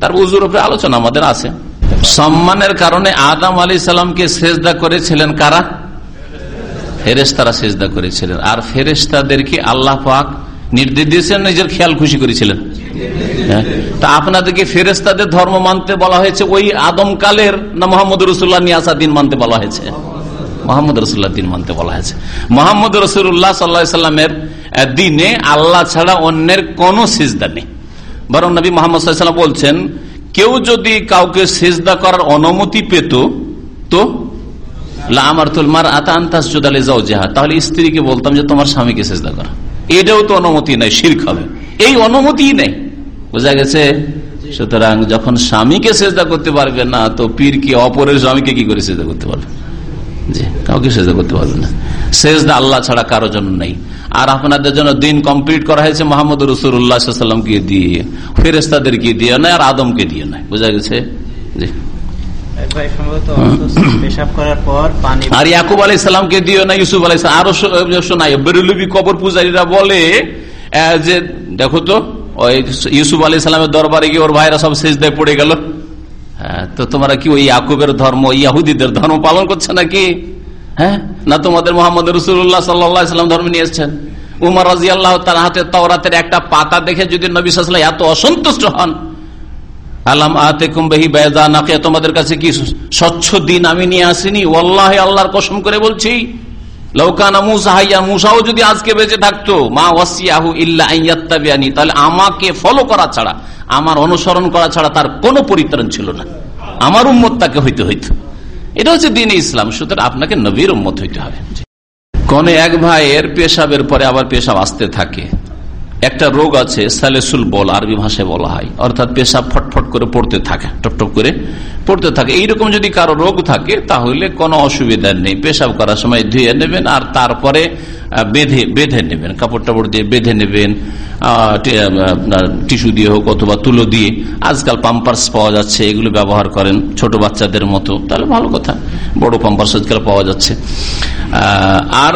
Speaker 4: তার উজুর উপরে আলোচনা আমাদের আছে। সম্মানের কারণে আদম আলী সালামকে সেজদা করেছিলেন কারা? ফেরেস্তারা সেজদা করেছিলেন। আর ফেরেস্তাদেরকে আল্লাহ পাক নির্দেশ দিয়েছেন, নিজের খেয়াল খুশি করেছিলেন। হ্যাঁ? তা আপনাদেরকে ফেরেস্তাদের ধর্ম মানতে বলা হয়েছে, ওই আদম কালের না মোহাম্মদ রসুল্লাহ নিয়াসা দিন মানতে বলা হয়েছে। মোহাম্মদ রসুল্লাহ দিন মানতে বলা হয়েছে। মোহাম্মদ রসুল্লাহ সাল্লা সাল্লামের দিনে আল্লাহ ছাড়া অন্যের কোন সিজদা নেই। বরং নবী মোহাম্মদ বলছেন কেউ যদি কাউকে সেজদা করার অনুমতি পেত, তো তাহলে স্ত্রীকে বলতাম যে তোমার স্বামীকে সেজদা করা। এটাও তো অনুমতি নাই, শির্ক হবে। এই অনুমতি নেই। বোঝা গেছে? সুতরাং যখন স্বামীকে সেজদা করতে পারবে না, তো পীর কি অপরের স্বামীকে কি করে সেজদা করতে পারবে? জি, কাউকে সেজদা করতে পারবে না। সেজদা আল্লাহ ছাড়া কারও জন্য নেই। আর আপনাদের জন্য দিন কমপ্লিট করা হয়েছে মোহাম্মদ রসুল্লাহামকে দিয়ে। ফেরেস্তাদেরকে দিয়ে নয় আর আদমকে দিয়ে নয়। বোঝা গেছে? আর ইয়াকুব আলাই সালামকে দিও না ইউসুফ আলাই আরও শোনাই বেরুলুবি কবর পূজারীরা বলে আহ, যে দেখো তো ওই ইউসুফ আলাই সালামের দরবারে গিয়ে ওর ভাইরা সব শেষ দেয় পড়ে গেল। হ্যাঁ, তো তোমরা কি ওই ইয়াকুবের ধর্ম ইয়াহুদিদের ধর্ম পালন করছে নাকি? হ্যাঁ? না তোমাদের মোহাম্মদ রসুল্লাহ সাল্লাম ধর্ম নিয়ে এসছেন উমর রাজি আল্লাহ তার হাতে তওরাতের একটা পাতা দেখে যদি নবী সাল্লাহ এত অসন্তুষ্ট হন তোমাদের কাছে কি স্বচ্ছ দিন আমি নিয়ে আসিনি? ওল্লাহ আল্লাহর কসম করে বলছি মুসাও যদি আজকে বেঁচে থাকতো, মা ওয়াসিয়াহু তাহলে আমাকে ফলো করা ছাড়া, আমার অনুসরণ করা ছাড়া তার কোনো পরিত্রাণ ছিল না। আমার উম্মত তাকে হইতে হইতো। এটা হচ্ছে দিন ইসলাম, সুতরাং আপনাকে নবীর উম্মত হইতে হবে। কোন এক ভাইয়ের পেশাবের পরে আবার পেশাব আসতে থাকে। একটা রোগ আছে, সালেসুল বল, আরবি ভাষায় বলা হয়। অর্থাৎ পেশাব ফটফট করে পড়তে থাকে টপটপ করে পড়তে থাকে। এইরকম যদি কারও রোগ থাকে, তাহলে কোনো অসুবিধা নেই। পেশাব করার সময় ধুয়ে নেবেন আর তারপরে বেঁধে বেঁধে নেবেন। কাপড় টাপড় দিয়ে বেঁধে নেবেন টিস্যু দিয়ে হোক অথবা তুলো দিয়ে। আজকাল পাম্পার্স পাওয়া যাচ্ছে, এগুলো ব্যবহার করেন ছোট বাচ্চাদের মতো। তাহলে ভালো কথা, বড় পাম্পার্স আজকাল পাওয়া যাচ্ছে। আর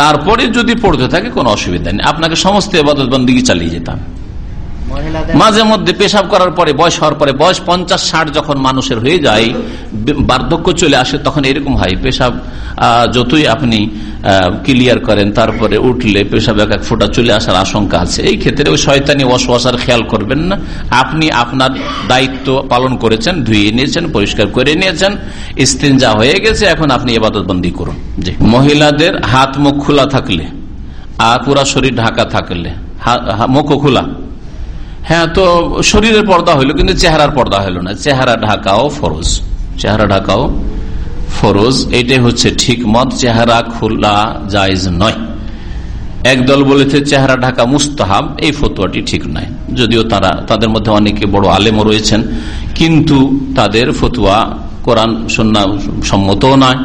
Speaker 4: তারপরে যদি পড়তে থাকে কোনো অসুবিধা নেই। আপনাকে সমস্ত এবাদত বন্দী চালিয়ে যেতাম মাঝে মধ্যে পেশাব করার পরে বয়স হওয়ার পরে বয়স পঞ্চাশ, ষাট যখন মানুষের হয়ে যায় বার্ধক্য চলে আসে, তখন এরকম হয়, পেশাব যতই আপনি ক্লিয়ার করেন, তারপরে উঠলে পেশাব এক এক ফোঁটা চলে আসার আশঙ্কা আছে। এই ক্ষেত্রে ওই শয়তানি ওয়াসার খেয়াল করবেন না। আপনি আপনার দায়িত্ব পালন করেছেন, ধুয়ে নিয়েছেন পরিষ্কার করে নিয়েছেন যা হয়ে গেছে, এখন আপনি এবাদত বন্দি করুন। জি। মহিলাদের হাত মুখ খোলা থাকলে, আর পুরা শরীর ঢাকা থাকলে মুখও খোলা। হ্যাঁ তো শরীরের পর্দা হইল, কিন্তু চেহারার পর্দা হইল না। চেহারা ঢাকাও ফরজ। চেহারা ঢাকাও ফরজ। এটাই হচ্ছে ঠিক মত। চেহারা খোলা জায়জ নয়। একদল বলেছে, চেহারা ঢাকা মুস্তাহাব। এই ফতুয়াটি ঠিক নয় যদিও তারা, তাদের মধ্যে অনেকে বড় আলেমও রয়েছেন, কিন্তু তাদের ফতুয়া কোরআন সন্না সম্মতও নয়,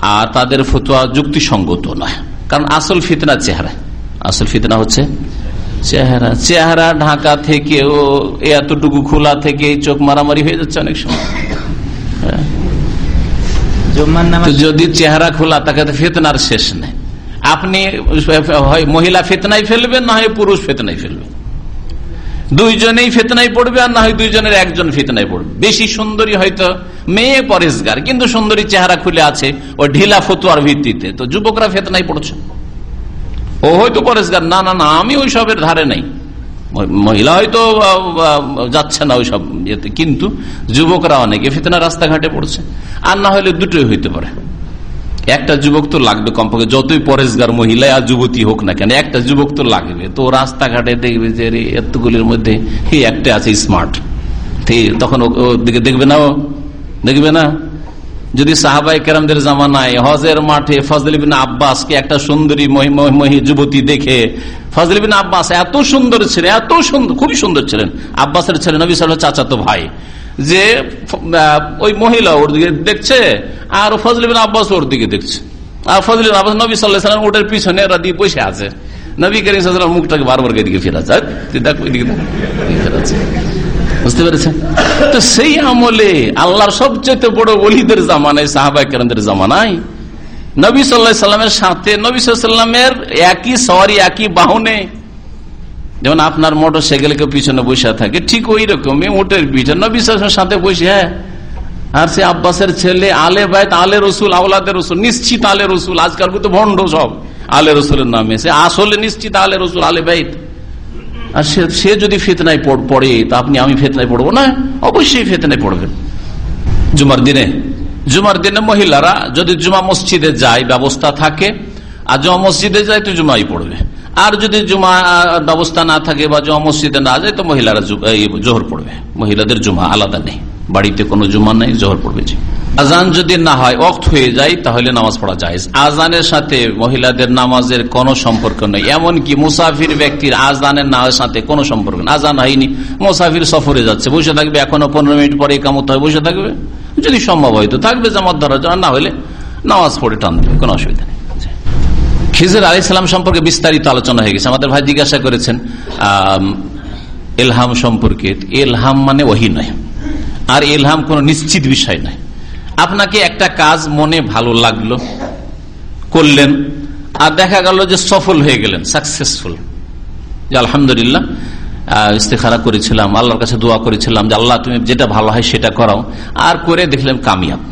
Speaker 4: আর তাদের ফতুয়া যুক্তিসঙ্গত নয়। কারণ আসল ফিতনা চেহারা। আসল ফিতনা হচ্ছে চেহারা চেহারা ঢাকা থেকে ও এতটুকু খোলা থেকে চোখ মারামারি হয়ে যাচ্ছে অনেক সময়। হ্যাঁ। যদি চেহারা খোলা থাকে তো ফেতনার শেষ নেই। আপনি মহিলা ফেতনায় ফেলবেন না হয় পুরুষ ফেতনায় ফেলবে। দুইজনেই ফেতনায় পড়বে আর না হয় দুইজনের একজন ফেতনায় পড়বে। বেশি সুন্দরী হয়তো মেয়ে পরেশগার কিন্তু সুন্দরী চেহারা খুলে আছে ও ঢিলা ফতুয়ার ভিত্তিতে। তো যুবকরা ফেতনায় পড়ছে। ও হয়তো পরেশগার না না না আমি ওই সবের ধারে নাই। মহিলা হয়তো যাচ্ছে না ওইসব ইয়েতে কিন্তু যুবকরা অনেকে ফেতনা রাস্তাঘাটে পড়ছে। আর না হলে দুটোই হইতে পারে। একটা যুবক তো লাগবে কমপক্ষে যতই পরেশগার মহিলা আর যুবতী হোক না কেন একটা যুবক তো লাগবে। তো রাস্তাঘাটে দেখবে যে রে, এতগুলির মধ্যে একটা আছে স্মার্ট। তখন ও- ও দিকে দেখবে না ও? দেখবে না? যদি সাহাবাই কেরামদের জামানায় হজের মাঠে ফজল বিন আব্বাসকে একটা সুন্দরী মহি- যুবতী দেখে ফজল বিন আব্বাস এত সুন্দর ছিলেন এত সুন্দর খুবই সুন্দর ছিলেন। আব্বাসের ছেলে নবী সাল চাচাতো ভাই। যে ওই মহিলা ওর দিকে দেখছে আর ফজল বিন আব্বাস ওর দিকে দেখছে। আর ফজল বিন আব্বাস নবী সাল্লাহ ওটার পিছনে এরা দিয়ে বসে আছে। নবী করিম মুখটাকে বারবার এদিকে ফেরাচ্ছে। দেখ, এদিকে ফেরাচ্ছে। বুঝতে পেরেছেন? তো সেই আমলে আল্লাহর সবচেয়ে বড় অলিদের জামানায় সাহাবা কেরামদের জামানায় নবী সাল্লাহ সাল্লামের সাথে, নবী সাল্লামের একই সওয়ারি, একই বাহনে, যেমন আপনার মোটর সাইকেলকে পিছনে বসে থাকে, ঠিক ওই রকমই উটের পিছনে নবী সাল্লামের সাথে বসে হ্যাঁ। আর সে আব্বাসের ছেলে, আলে বাইত, আলে রসুল, আওলাদের রসুল, নিশ্চিত আলে রসুল আজকাল তো ভণ্ড সব, আলে রসুলের নামে। সে আসলে নিশ্চিত আলে রসুল, আলে বাইত। আর সে যদি ফেতনায় পড়ে তা আপনি, আমি ফেতনায় পড়ব না? অবশ্যই ফেতনায় পড়বেন জুমার দিনে জুমার দিনে মহিলারা যদি জুমা মসজিদে যায়, ব্যবস্থা থাকে, আর জমা মসজিদে যায় তো জুমাই পড়বে। আর যদি জুমা ব্যবস্থা না থাকে বা জমা মসজিদে না যায়, তো মহিলারা জোহর পড়বে। মহিলাদের জুমা আলাদা নেই। বাড়িতে কোনো জুমা নাই, জোহর পড়বে আজান যদি না হয় অক্ত হয়ে যায়, তাহলে নামাজ পড়া যায় আজানের সাথে মহিলাদের নামাজের কোনো সম্পর্ক নেই। এমনকি মুসাফির ব্যক্তির আজানের নামাজের সাথে কোনো সম্পর্ক নেই। আজান হয়নি, মুসাফির সফরে যাচ্ছে। বসে থাকবে, এখনও পনেরো মিনিট পরে কামত হয়, বসে থাকবে। যদি সম্ভব হয় তো থাকবে, জামাত ধরা আর না হলে নামাজ পড়ে টান দেবে, কোনো অসুবিধা নেই। খিজর আলি সালাম সম্পর্কে বিস্তারিত আলোচনা হয়ে গেছে। আমাদের ভাই জিজ্ঞাসা করেছেন এলহাম সম্পর্কে। এলহাম মানে ওহি নয়। আর এলহাম কোনো নিশ্চিত বিষয় নয়। আপনাকে একটা কাজ মনে ভালো লাগল, করলেন, আর দেখা গেল যে সফল হয়ে গেলেন সাকসেসফুল আলহামদুলিল্লাহ ইস্তেখারা করেছিলাম, আল্লাহর কাছে দোয়া করেছিলাম যে আল্লাহ তুমি যেটা ভালো হয় সেটা করাও, আর করে দেখলেন কামিয়াব।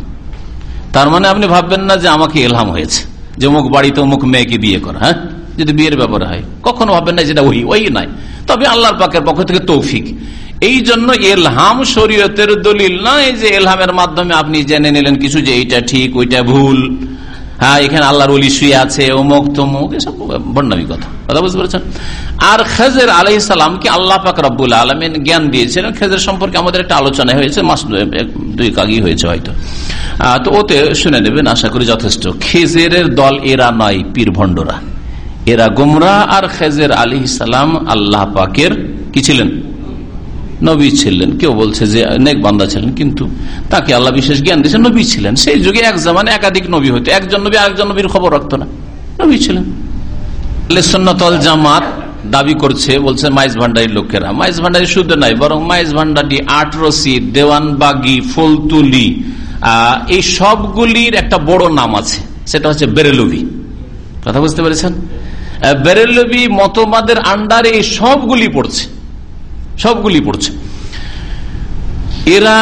Speaker 4: তার মানে আপনি ভাববেন না যে আমাকে এলহাম হয়েছে, যে অমুক বাড়িতে অমুক মেয়েকে বিয়ে করা হ্যাঁ? যদি বিয়ের ব্যাপারে হয়, কখনো ভাববেন না যেটা ওই ওই নাই তবে আল্লাহর পাকের পক্ষ থেকে তৌফিক। এই জন্য এলহাম শরীয়তের দলিল না এই যে এলহামের মাধ্যমে আপনি জেনে নিলেন কিছু যে এইটা ঠিক, ওইটা ভুল। হ্যাঁ এখানে আল্লাহর অলি শুয়ে আছে, অমুক, তমুক, এসব বন্যামী কথা। কথা বুঝতে পেরেছেন? আর খেজের আলহ সালামকে আল্লাহ পাক রব্বুল আলমিন জ্ঞান দিয়েছেন খেজের সম্পর্কে আমাদের একটা আলোচনা হয়েছে, মাস দুই- কাগি হয়েছে হয়তো। তো ওতে শুনে নেবেন, আশা করি যথেষ্ট। খেজেরের দল এরা নয়, পীর ভণ্ডরা। এরা গুমরা আর খেজের আলী সালাম আল্লাহ পাকের কি ছিলেন? নবী ছিলেন কেউ বলছে যে নেক বান্দা ছিলেন কিন্তু তাকে আল্লাহ বিশেষ জ্ঞান দিয়েছেন নবী ছিলেন। সেই যুগে এক জামানে একাধিক নবী হইতো একজন নবী আরেকজন নবীর খবর রাখতো না নবী ছিলেন। জামাত দাবি করছে বলছে মাইজ ভান্ডারির লোকেরা মাইজ ভান্ডারি শুধু নাই বরং মাইজ ভান্ডারি আটরসি দেওয়ানবাগি ফুলতুলি এই সবগুলির একটা বড় নাম আছে সেটা হচ্ছে বেরেলভি কথা বুঝতে পেরেছেন? আহ, বেরেলভি মতবাদের আন্ডারে এই সবগুলি পড়ছে। সবগুলি পড়ছে। এরা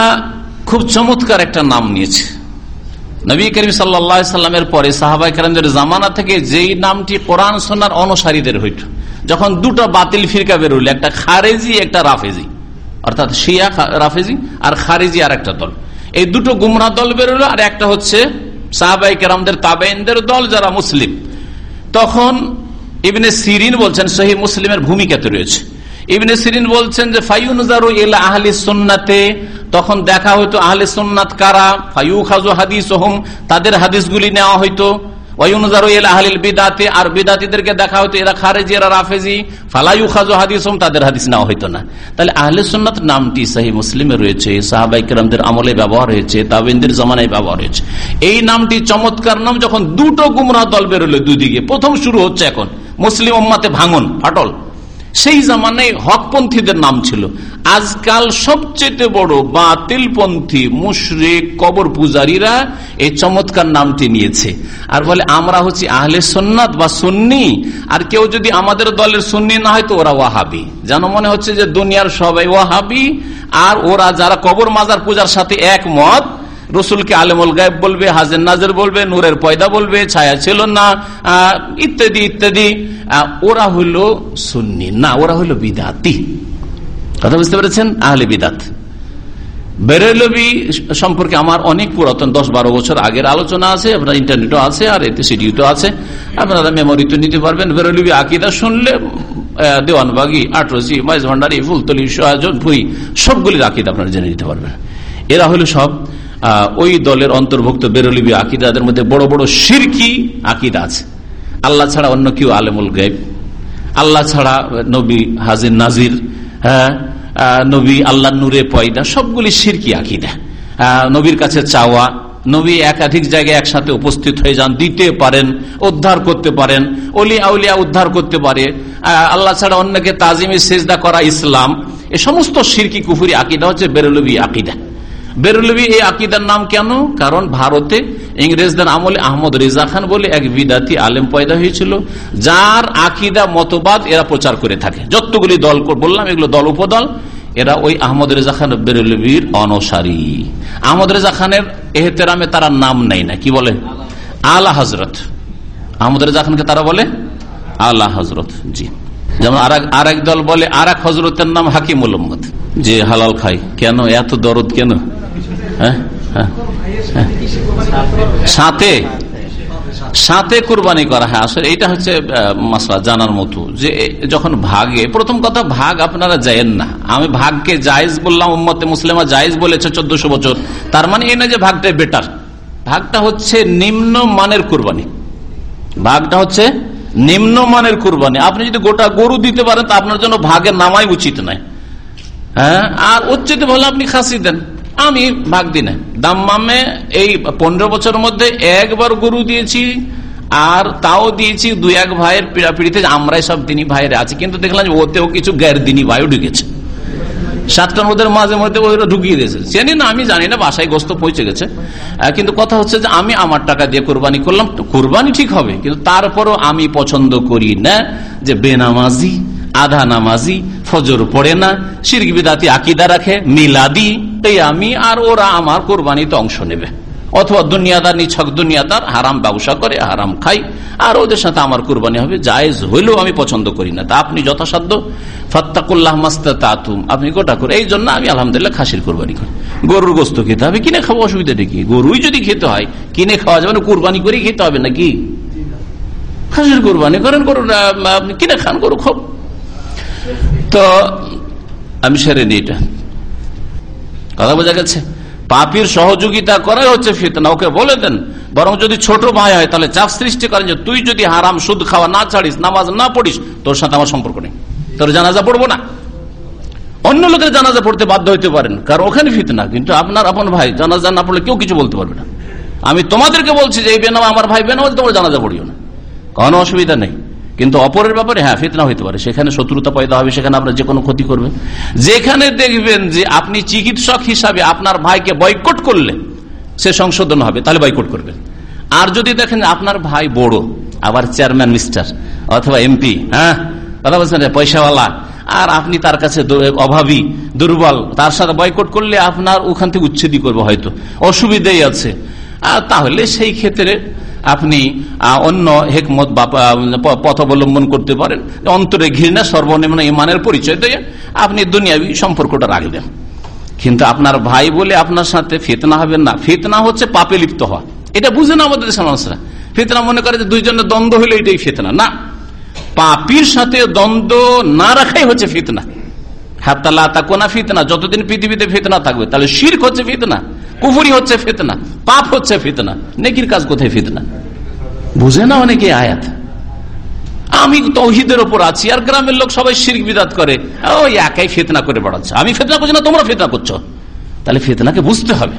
Speaker 4: খুব চমৎকার একটা নাম নিয়েছে। নবী করিম সাল্লামের পরে সাহাবাই কালামদের জামানা থেকে যেই নামটি কোরআন সোনার অনুসারীদের হইত, যখন দুটো বাতিল ফিরকা বেরোল একটা খারেজি, একটা রাফেজি। অর্থাৎ শিয়া রাফেজি আর খারেজি আর একটা দল। এই দুটো গুমরা দল বেরোলো আর একটা হচ্ছে সাহাবাই কেরামদের তাবেইনদের দল যারা মুসলিম। তখন ইবনে সিরিন বলছেন সহি মুসলিমের ভূমিকাতে রয়েছে। ইবনে সিরিন বলছেন যে ফাইউনজারু ইলা আহলি সুন্নাতে, তখন দেখা হইতো আহলে সুন্নাত কারা? ফাইউ খাজু হাদিস তাদের হাদিসগুলি নেওয়া হইতো। আর দেখা এরা খারেজি, এরা রাফেজি। ফালাইউ হাদিস তাদের হাদিস নেওয়া হইতো না। তাহলে আহলে নামটি মুসলিমে রয়েছে আমলে ব্যবহার হয়েছে জমানায় ব্যবহার হয়েছে। এই চমৎকার নাম, যখন দুটো গুমরাহ দল বেরোলো দুদিকে প্রথম শুরু হচ্ছে এখন, মুসলিম ভাঙন, ফাটল। সেই জামানায় হকপন্থীদের নাম ছিল। আজকাল সবচেয়ে বড় বাতিলপন্থী, মুশরিক, কবর পূজারীরা এই চমৎকার নামটি নিয়েছে। আর বলে, আমরা হচ্ছি আহলে সন্ন্যাত বা সুন্নি। আর কেউ যদি আমাদের দলের সুন্নি না হয় তো ওরা ওয়াহাবি। যেন মনে হচ্ছে যে দুনিয়ার সবাই ওয়াহাবি। আর ওরা যারা কবর মাজার পূজার সাথে একমত রসুলকে আলেমুল গায়েব বলবে, হাজের নাজের বলবে, নূরের পয়দা বলবে, ছায়া ছিল না ইত্যাদি ইত্যাদি। ওরা হইল সুন্নি। না, ওরা হইল বিদাতি। কথা বুঝতে পেরেছেন? আহলে বিদাত। বেরেলবি সম্পর্কে আমার অনেক পুরাতন, দশ বারো বছর আগের আলোচনা আছে, আপনার ইন্টারনেটও আছে, আর এতে সিডিও আছে। আপনারা মেমোরিতে নিতে পারবেন। বেরেলবি আকিদা শুনলে দেওয়ানবাগি আটরসি মাইজ ভান্ডারি ফুলতলি, সহাজন, ভুই, সবগুলির আকিদা আপনারা জেনে নিতে পারবেন। এরা হলো সব ওই দলের অন্তর্ভুক্ত বেরলিবি আকিদাদের মধ্যে বড় বড় সিরকি আকিদা আছে। আল্লাহ ছাড়া অন্য কেউ আলেমুল গাইব আল্লাহ ছাড়া নবী হাজির নাজির হ্যাঁ নবী আল্লাহ নূরে পয়দা, সবগুলি সিরকি আকিদা। নবীর কাছে চাওয়া, নবী একাধিক জায়গায় একসাথে উপস্থিত হয়ে যান, দিতে পারেন, উদ্ধার করতে পারেন অলি আউলিয়া উদ্ধার করতে পারে। আল্লাহ ছাড়া অন্যকে তাজিমে সেজদা করা ইসলাম, এ সমস্ত সিরকি কুফুরি আকিদা হচ্ছে বেরলবি আকিদা। বেরলবি এই আকিদার নাম কেন? কারণ ভারতে ইংরেজদের আমলে আহমদ রেজা খান বলে এক বিদাতি আলেম পয়দা হয়েছিল, যার আকিদা, মতবাদ এরা প্রচার করে থাকে। যতগুলি দল বললাম, এগুলো দল, উপদল, এরা ওই আহমদ রেজা খান বেরলবির অনসারী। আহমদ রেজা খানের এহতেরামে তারা নাম নেই না, কি বলে? আলা হজরত আহমদ রেজা খানকে তারা বলে আলা হজরত জি। যেমন আর এক দল বলে আর এক হজরতের নাম হাকিম উলম্মদ যে হালাল খাই কেন? এত দরদ কেন? হ্যাঁ? হ্যাঁ? হ্যাঁ। সাথে সাথে কুরবানি করা হ্যাঁ। আসলে এটা হচ্ছে মাসলা, জানার মতো। যে যখন ভাগে, প্রথম কথা, ভাগ আপনারা যায়েন না। আমি ভাগকে জায়েজ বললাম, উম্মতে মুসলিমা জায়েজ বলেছে চোদ্দশো বছর। তার মানে এই না যে ভাগটাই বেটার ভাগটা হচ্ছে নিম্ন মানের কুরবানি। ভাগটা হচ্ছে নিম্ন মানের কুরবানি। আপনি যদি গোটা গরু দিতে পারেন, তা আপনার জন্য ভাগে নামাই উচিত নয়। হ্যাঁ? আর উচ্চিত ভালো আপনি খাসি দেন। আমি ভাগ দিই না। দাম্মামে এই পনেরো বছরের মধ্যে একবার গরু দিয়েছি, আর তাও দিয়েছি দুই এক ভাইয়ের পিড়াপিড়িতে, আমরাই সব দিনই ভাইয়ের আছি। কিন্তু দেখলাম ওতেও কিছু গ্যার দিনই ভাইও ঢুকেছে। সাতটার মধ্যে মাঝে মধ্যে ওইটা ঢুকিয়ে দিয়েছে। জানি না, আমি জানি না, বাসায় গোস্ত পৌঁছে গেছে। কিন্তু কথা হচ্ছে যে আমি আমার টাকা দিয়ে কোরবানি করলাম কোরবানি ঠিক হবে। কিন্তু তারপরও আমি পছন্দ করি না যে বেনামাজি আধা নামাজি, ফজর পড়ে না, শিরক বিদাতি আকিদা রাখে, মিলাদি এই আমি আর ওরা আমার কোরবানিতে অংশ নেবে। অথবা দুনিয়াদার, নিছক দুনিয়াদার, হারাম ব্যবসা করে, হারাম খাই আর ওদের সাথে আমার কুরবানি হবে, জায়েজ হইলেও আমি পছন্দ করি না। তা আপনি যথাসাধ্য, ফত্তাকুল্লাহ মাস্তাতুম আপনি গোটা করে, এই জন্য আমি আলহামদুলিল্লাহ খাসির কোরবানি করি। গরুর গোস্ত খেতে হবে, কিনে খাব, অসুবিধা কি? গরুই যদি খেতে হয়, কিনে খাওয়া যাবে না, কোরবানি করেই খেতে হবে নাকি? খাসির কোরবানি করেন আপনি কিনে খান, গরু খুব তো আমি সেরে নিই এটা। কথা বোঝা গেছে? পাপির সহযোগিতা করাই হচ্ছে ফিতনা, ওকে বলে দেন। বরং যদি ছোট ভাই হয়, তাহলে চাপ সৃষ্টি করেন যে তুই যদি হারাম, সুদ খাওয়া না ছাড়িস, নামাজ না পড়িস, তোর সাথে আমার সম্পর্ক নেই। তোর জানাজা পড়ব না। অন্য লোকের জানাজা পড়তে বাধ্য হতে পারেন, কারণ ওখানে ফিতনা, কিন্তু আপনার আপন ভাই, জানাজা না পড়লে কেউ কিছু বলতে পারবে না। আমি তোমাদেরকে বলছি যে, এই বেনামা আমার ভাই বেনামাজ, তোমার জানাজা পড়িও না। কোনো অসুবিধা নেই। কিন্তু অপরের ব্যাপারে হ্যাঁ ফিতনা হইতে পারে। সেখানে শত্রুতা পয়দা হবে, সেখানে আপনার যে কোনো ক্ষতি করবে। যেখানে দেখবেন যে আপনি চিকিৎসক হিসাবে আপনার ভাইকে বয়কট করলে, সে সংশোধন হবে, তাহলে বয়কট করবেন আর যদি দেখেন আপনার ভাই বড়, আবার চেয়ারম্যান মিস্টার অথবা এমপি হ্যাঁ? কথা বলছেন পয়সাওয়ালা। আর আপনি তার কাছে অভাবী, দুর্বল, তার সাথে বয়কট করলে আপনার ওখান থেকে উচ্ছেদই করবে হয়তো। অসুবিধাই আছে। তাহলে সেই ক্ষেত্রে আপনি অন্য হেকমত পথ অবলম্বন করতে পারেন। অন্তরে ঘৃণা, সর্বনিম্ন ইমানের পরিচয় দিয়ে আপনি দুনিয়াবি সম্পর্কটা রাখবেন কিন্তু আপনার ভাই বলে আপনার সাথে ফেতনা হবে না। ফেতনা হচ্ছে পাপে লিপ্ত হওয়া। এটা বুঝে না আমাদের মানুষরা ফেতনা মনে করে যে দুইজনের দ্বন্দ্ব হলে এটাই ফেতনা। না। পাপির সাথে দ্বন্দ্ব না রাখাই হচ্ছে ফিতনা। হাতালা তা কোনা ফিতনা। যতদিন পৃথিবীতে ফিতনা থাকবে, তাহলে শির্ক হচ্ছে ফিতনা। কুফুরি হচ্ছে ফিতনা, পাপ হচ্ছে ফিতনা, নেকির কাজ কোথায় ফিতনা? বুঝে না অনেকে আয়াত? আমি তৌহিদের ওপর আছি আর গ্রামের লোক সবাই শির্ক বিদাত করে। ওই একাই ফেতনা করে বেড়াচ্ছে। আমি ফেতনা করছি না, তোমরা ফেতনা করছ। তাহলে ফেতনাকে বুঝতে হবে।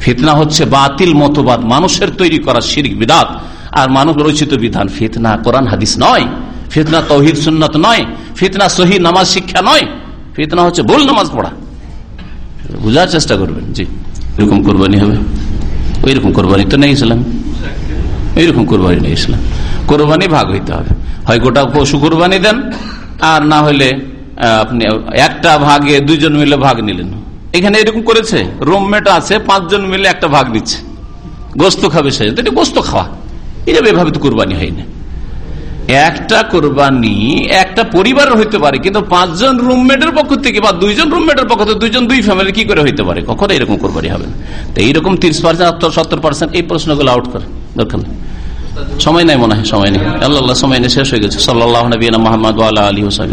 Speaker 4: ফেতনা হচ্ছে বাতিল মতবাদ, মানুষের তৈরি করা শিরিক বিদাত। আর মানব রচিত বিধান, ফেতনা কোরআন হাদিস নয়। ফেতনা তহিদ সুন্নত নয়। ফেতনা সহি নামাজ শিক্ষা নয়। ফেতনা হচ্ছে ভুল নামাজ পড়া। বুঝার চেষ্টা করবেন, জি। এরকম কোরবানি হবে? ওই রকম কোরবানি তো নেই ইসলাম। এইরকম কোরবানি নেই ইসলাম। কোরবানি ভাগ হইতে হবে। হয় গোটা পশু কোরবানি দেন, আর না হলে আপনি একটা ভাগে দুইজন মিলে ভাগ নিলেন। এখানে এরকম করেছে রুমমেট আছে, পাঁচজন মিলে একটা ভাগ নিচ্ছে গোস্ত খাবে সে গোস্ত খাওয়া। এটা এভাবে তো কোরবানি হয় না। একটা কোরবানি একটা পরিবারের হইতে পারে, কিন্তু পাঁচজন রুমমেটের পক্ষ থেকে বা দুইজন রুমমেটের পক্ষ থেকে দুইজন দুই ফ্যামিলি কি করে হইতে পারে? কখনো এরকম কোরবানি হবে তো এইরকম তিরিশ পার্সেন্ট সত্তর পার্সেন্ট এই প্রশ্নগুলো আউট করে। দরকার সময় নাই মনে হয়, সময় নেই। আল্লাহ সময় নেই শেষ হয়ে গেছে। সাল্লাহ নবীনা মোহাম্মদ আলী হোসাবি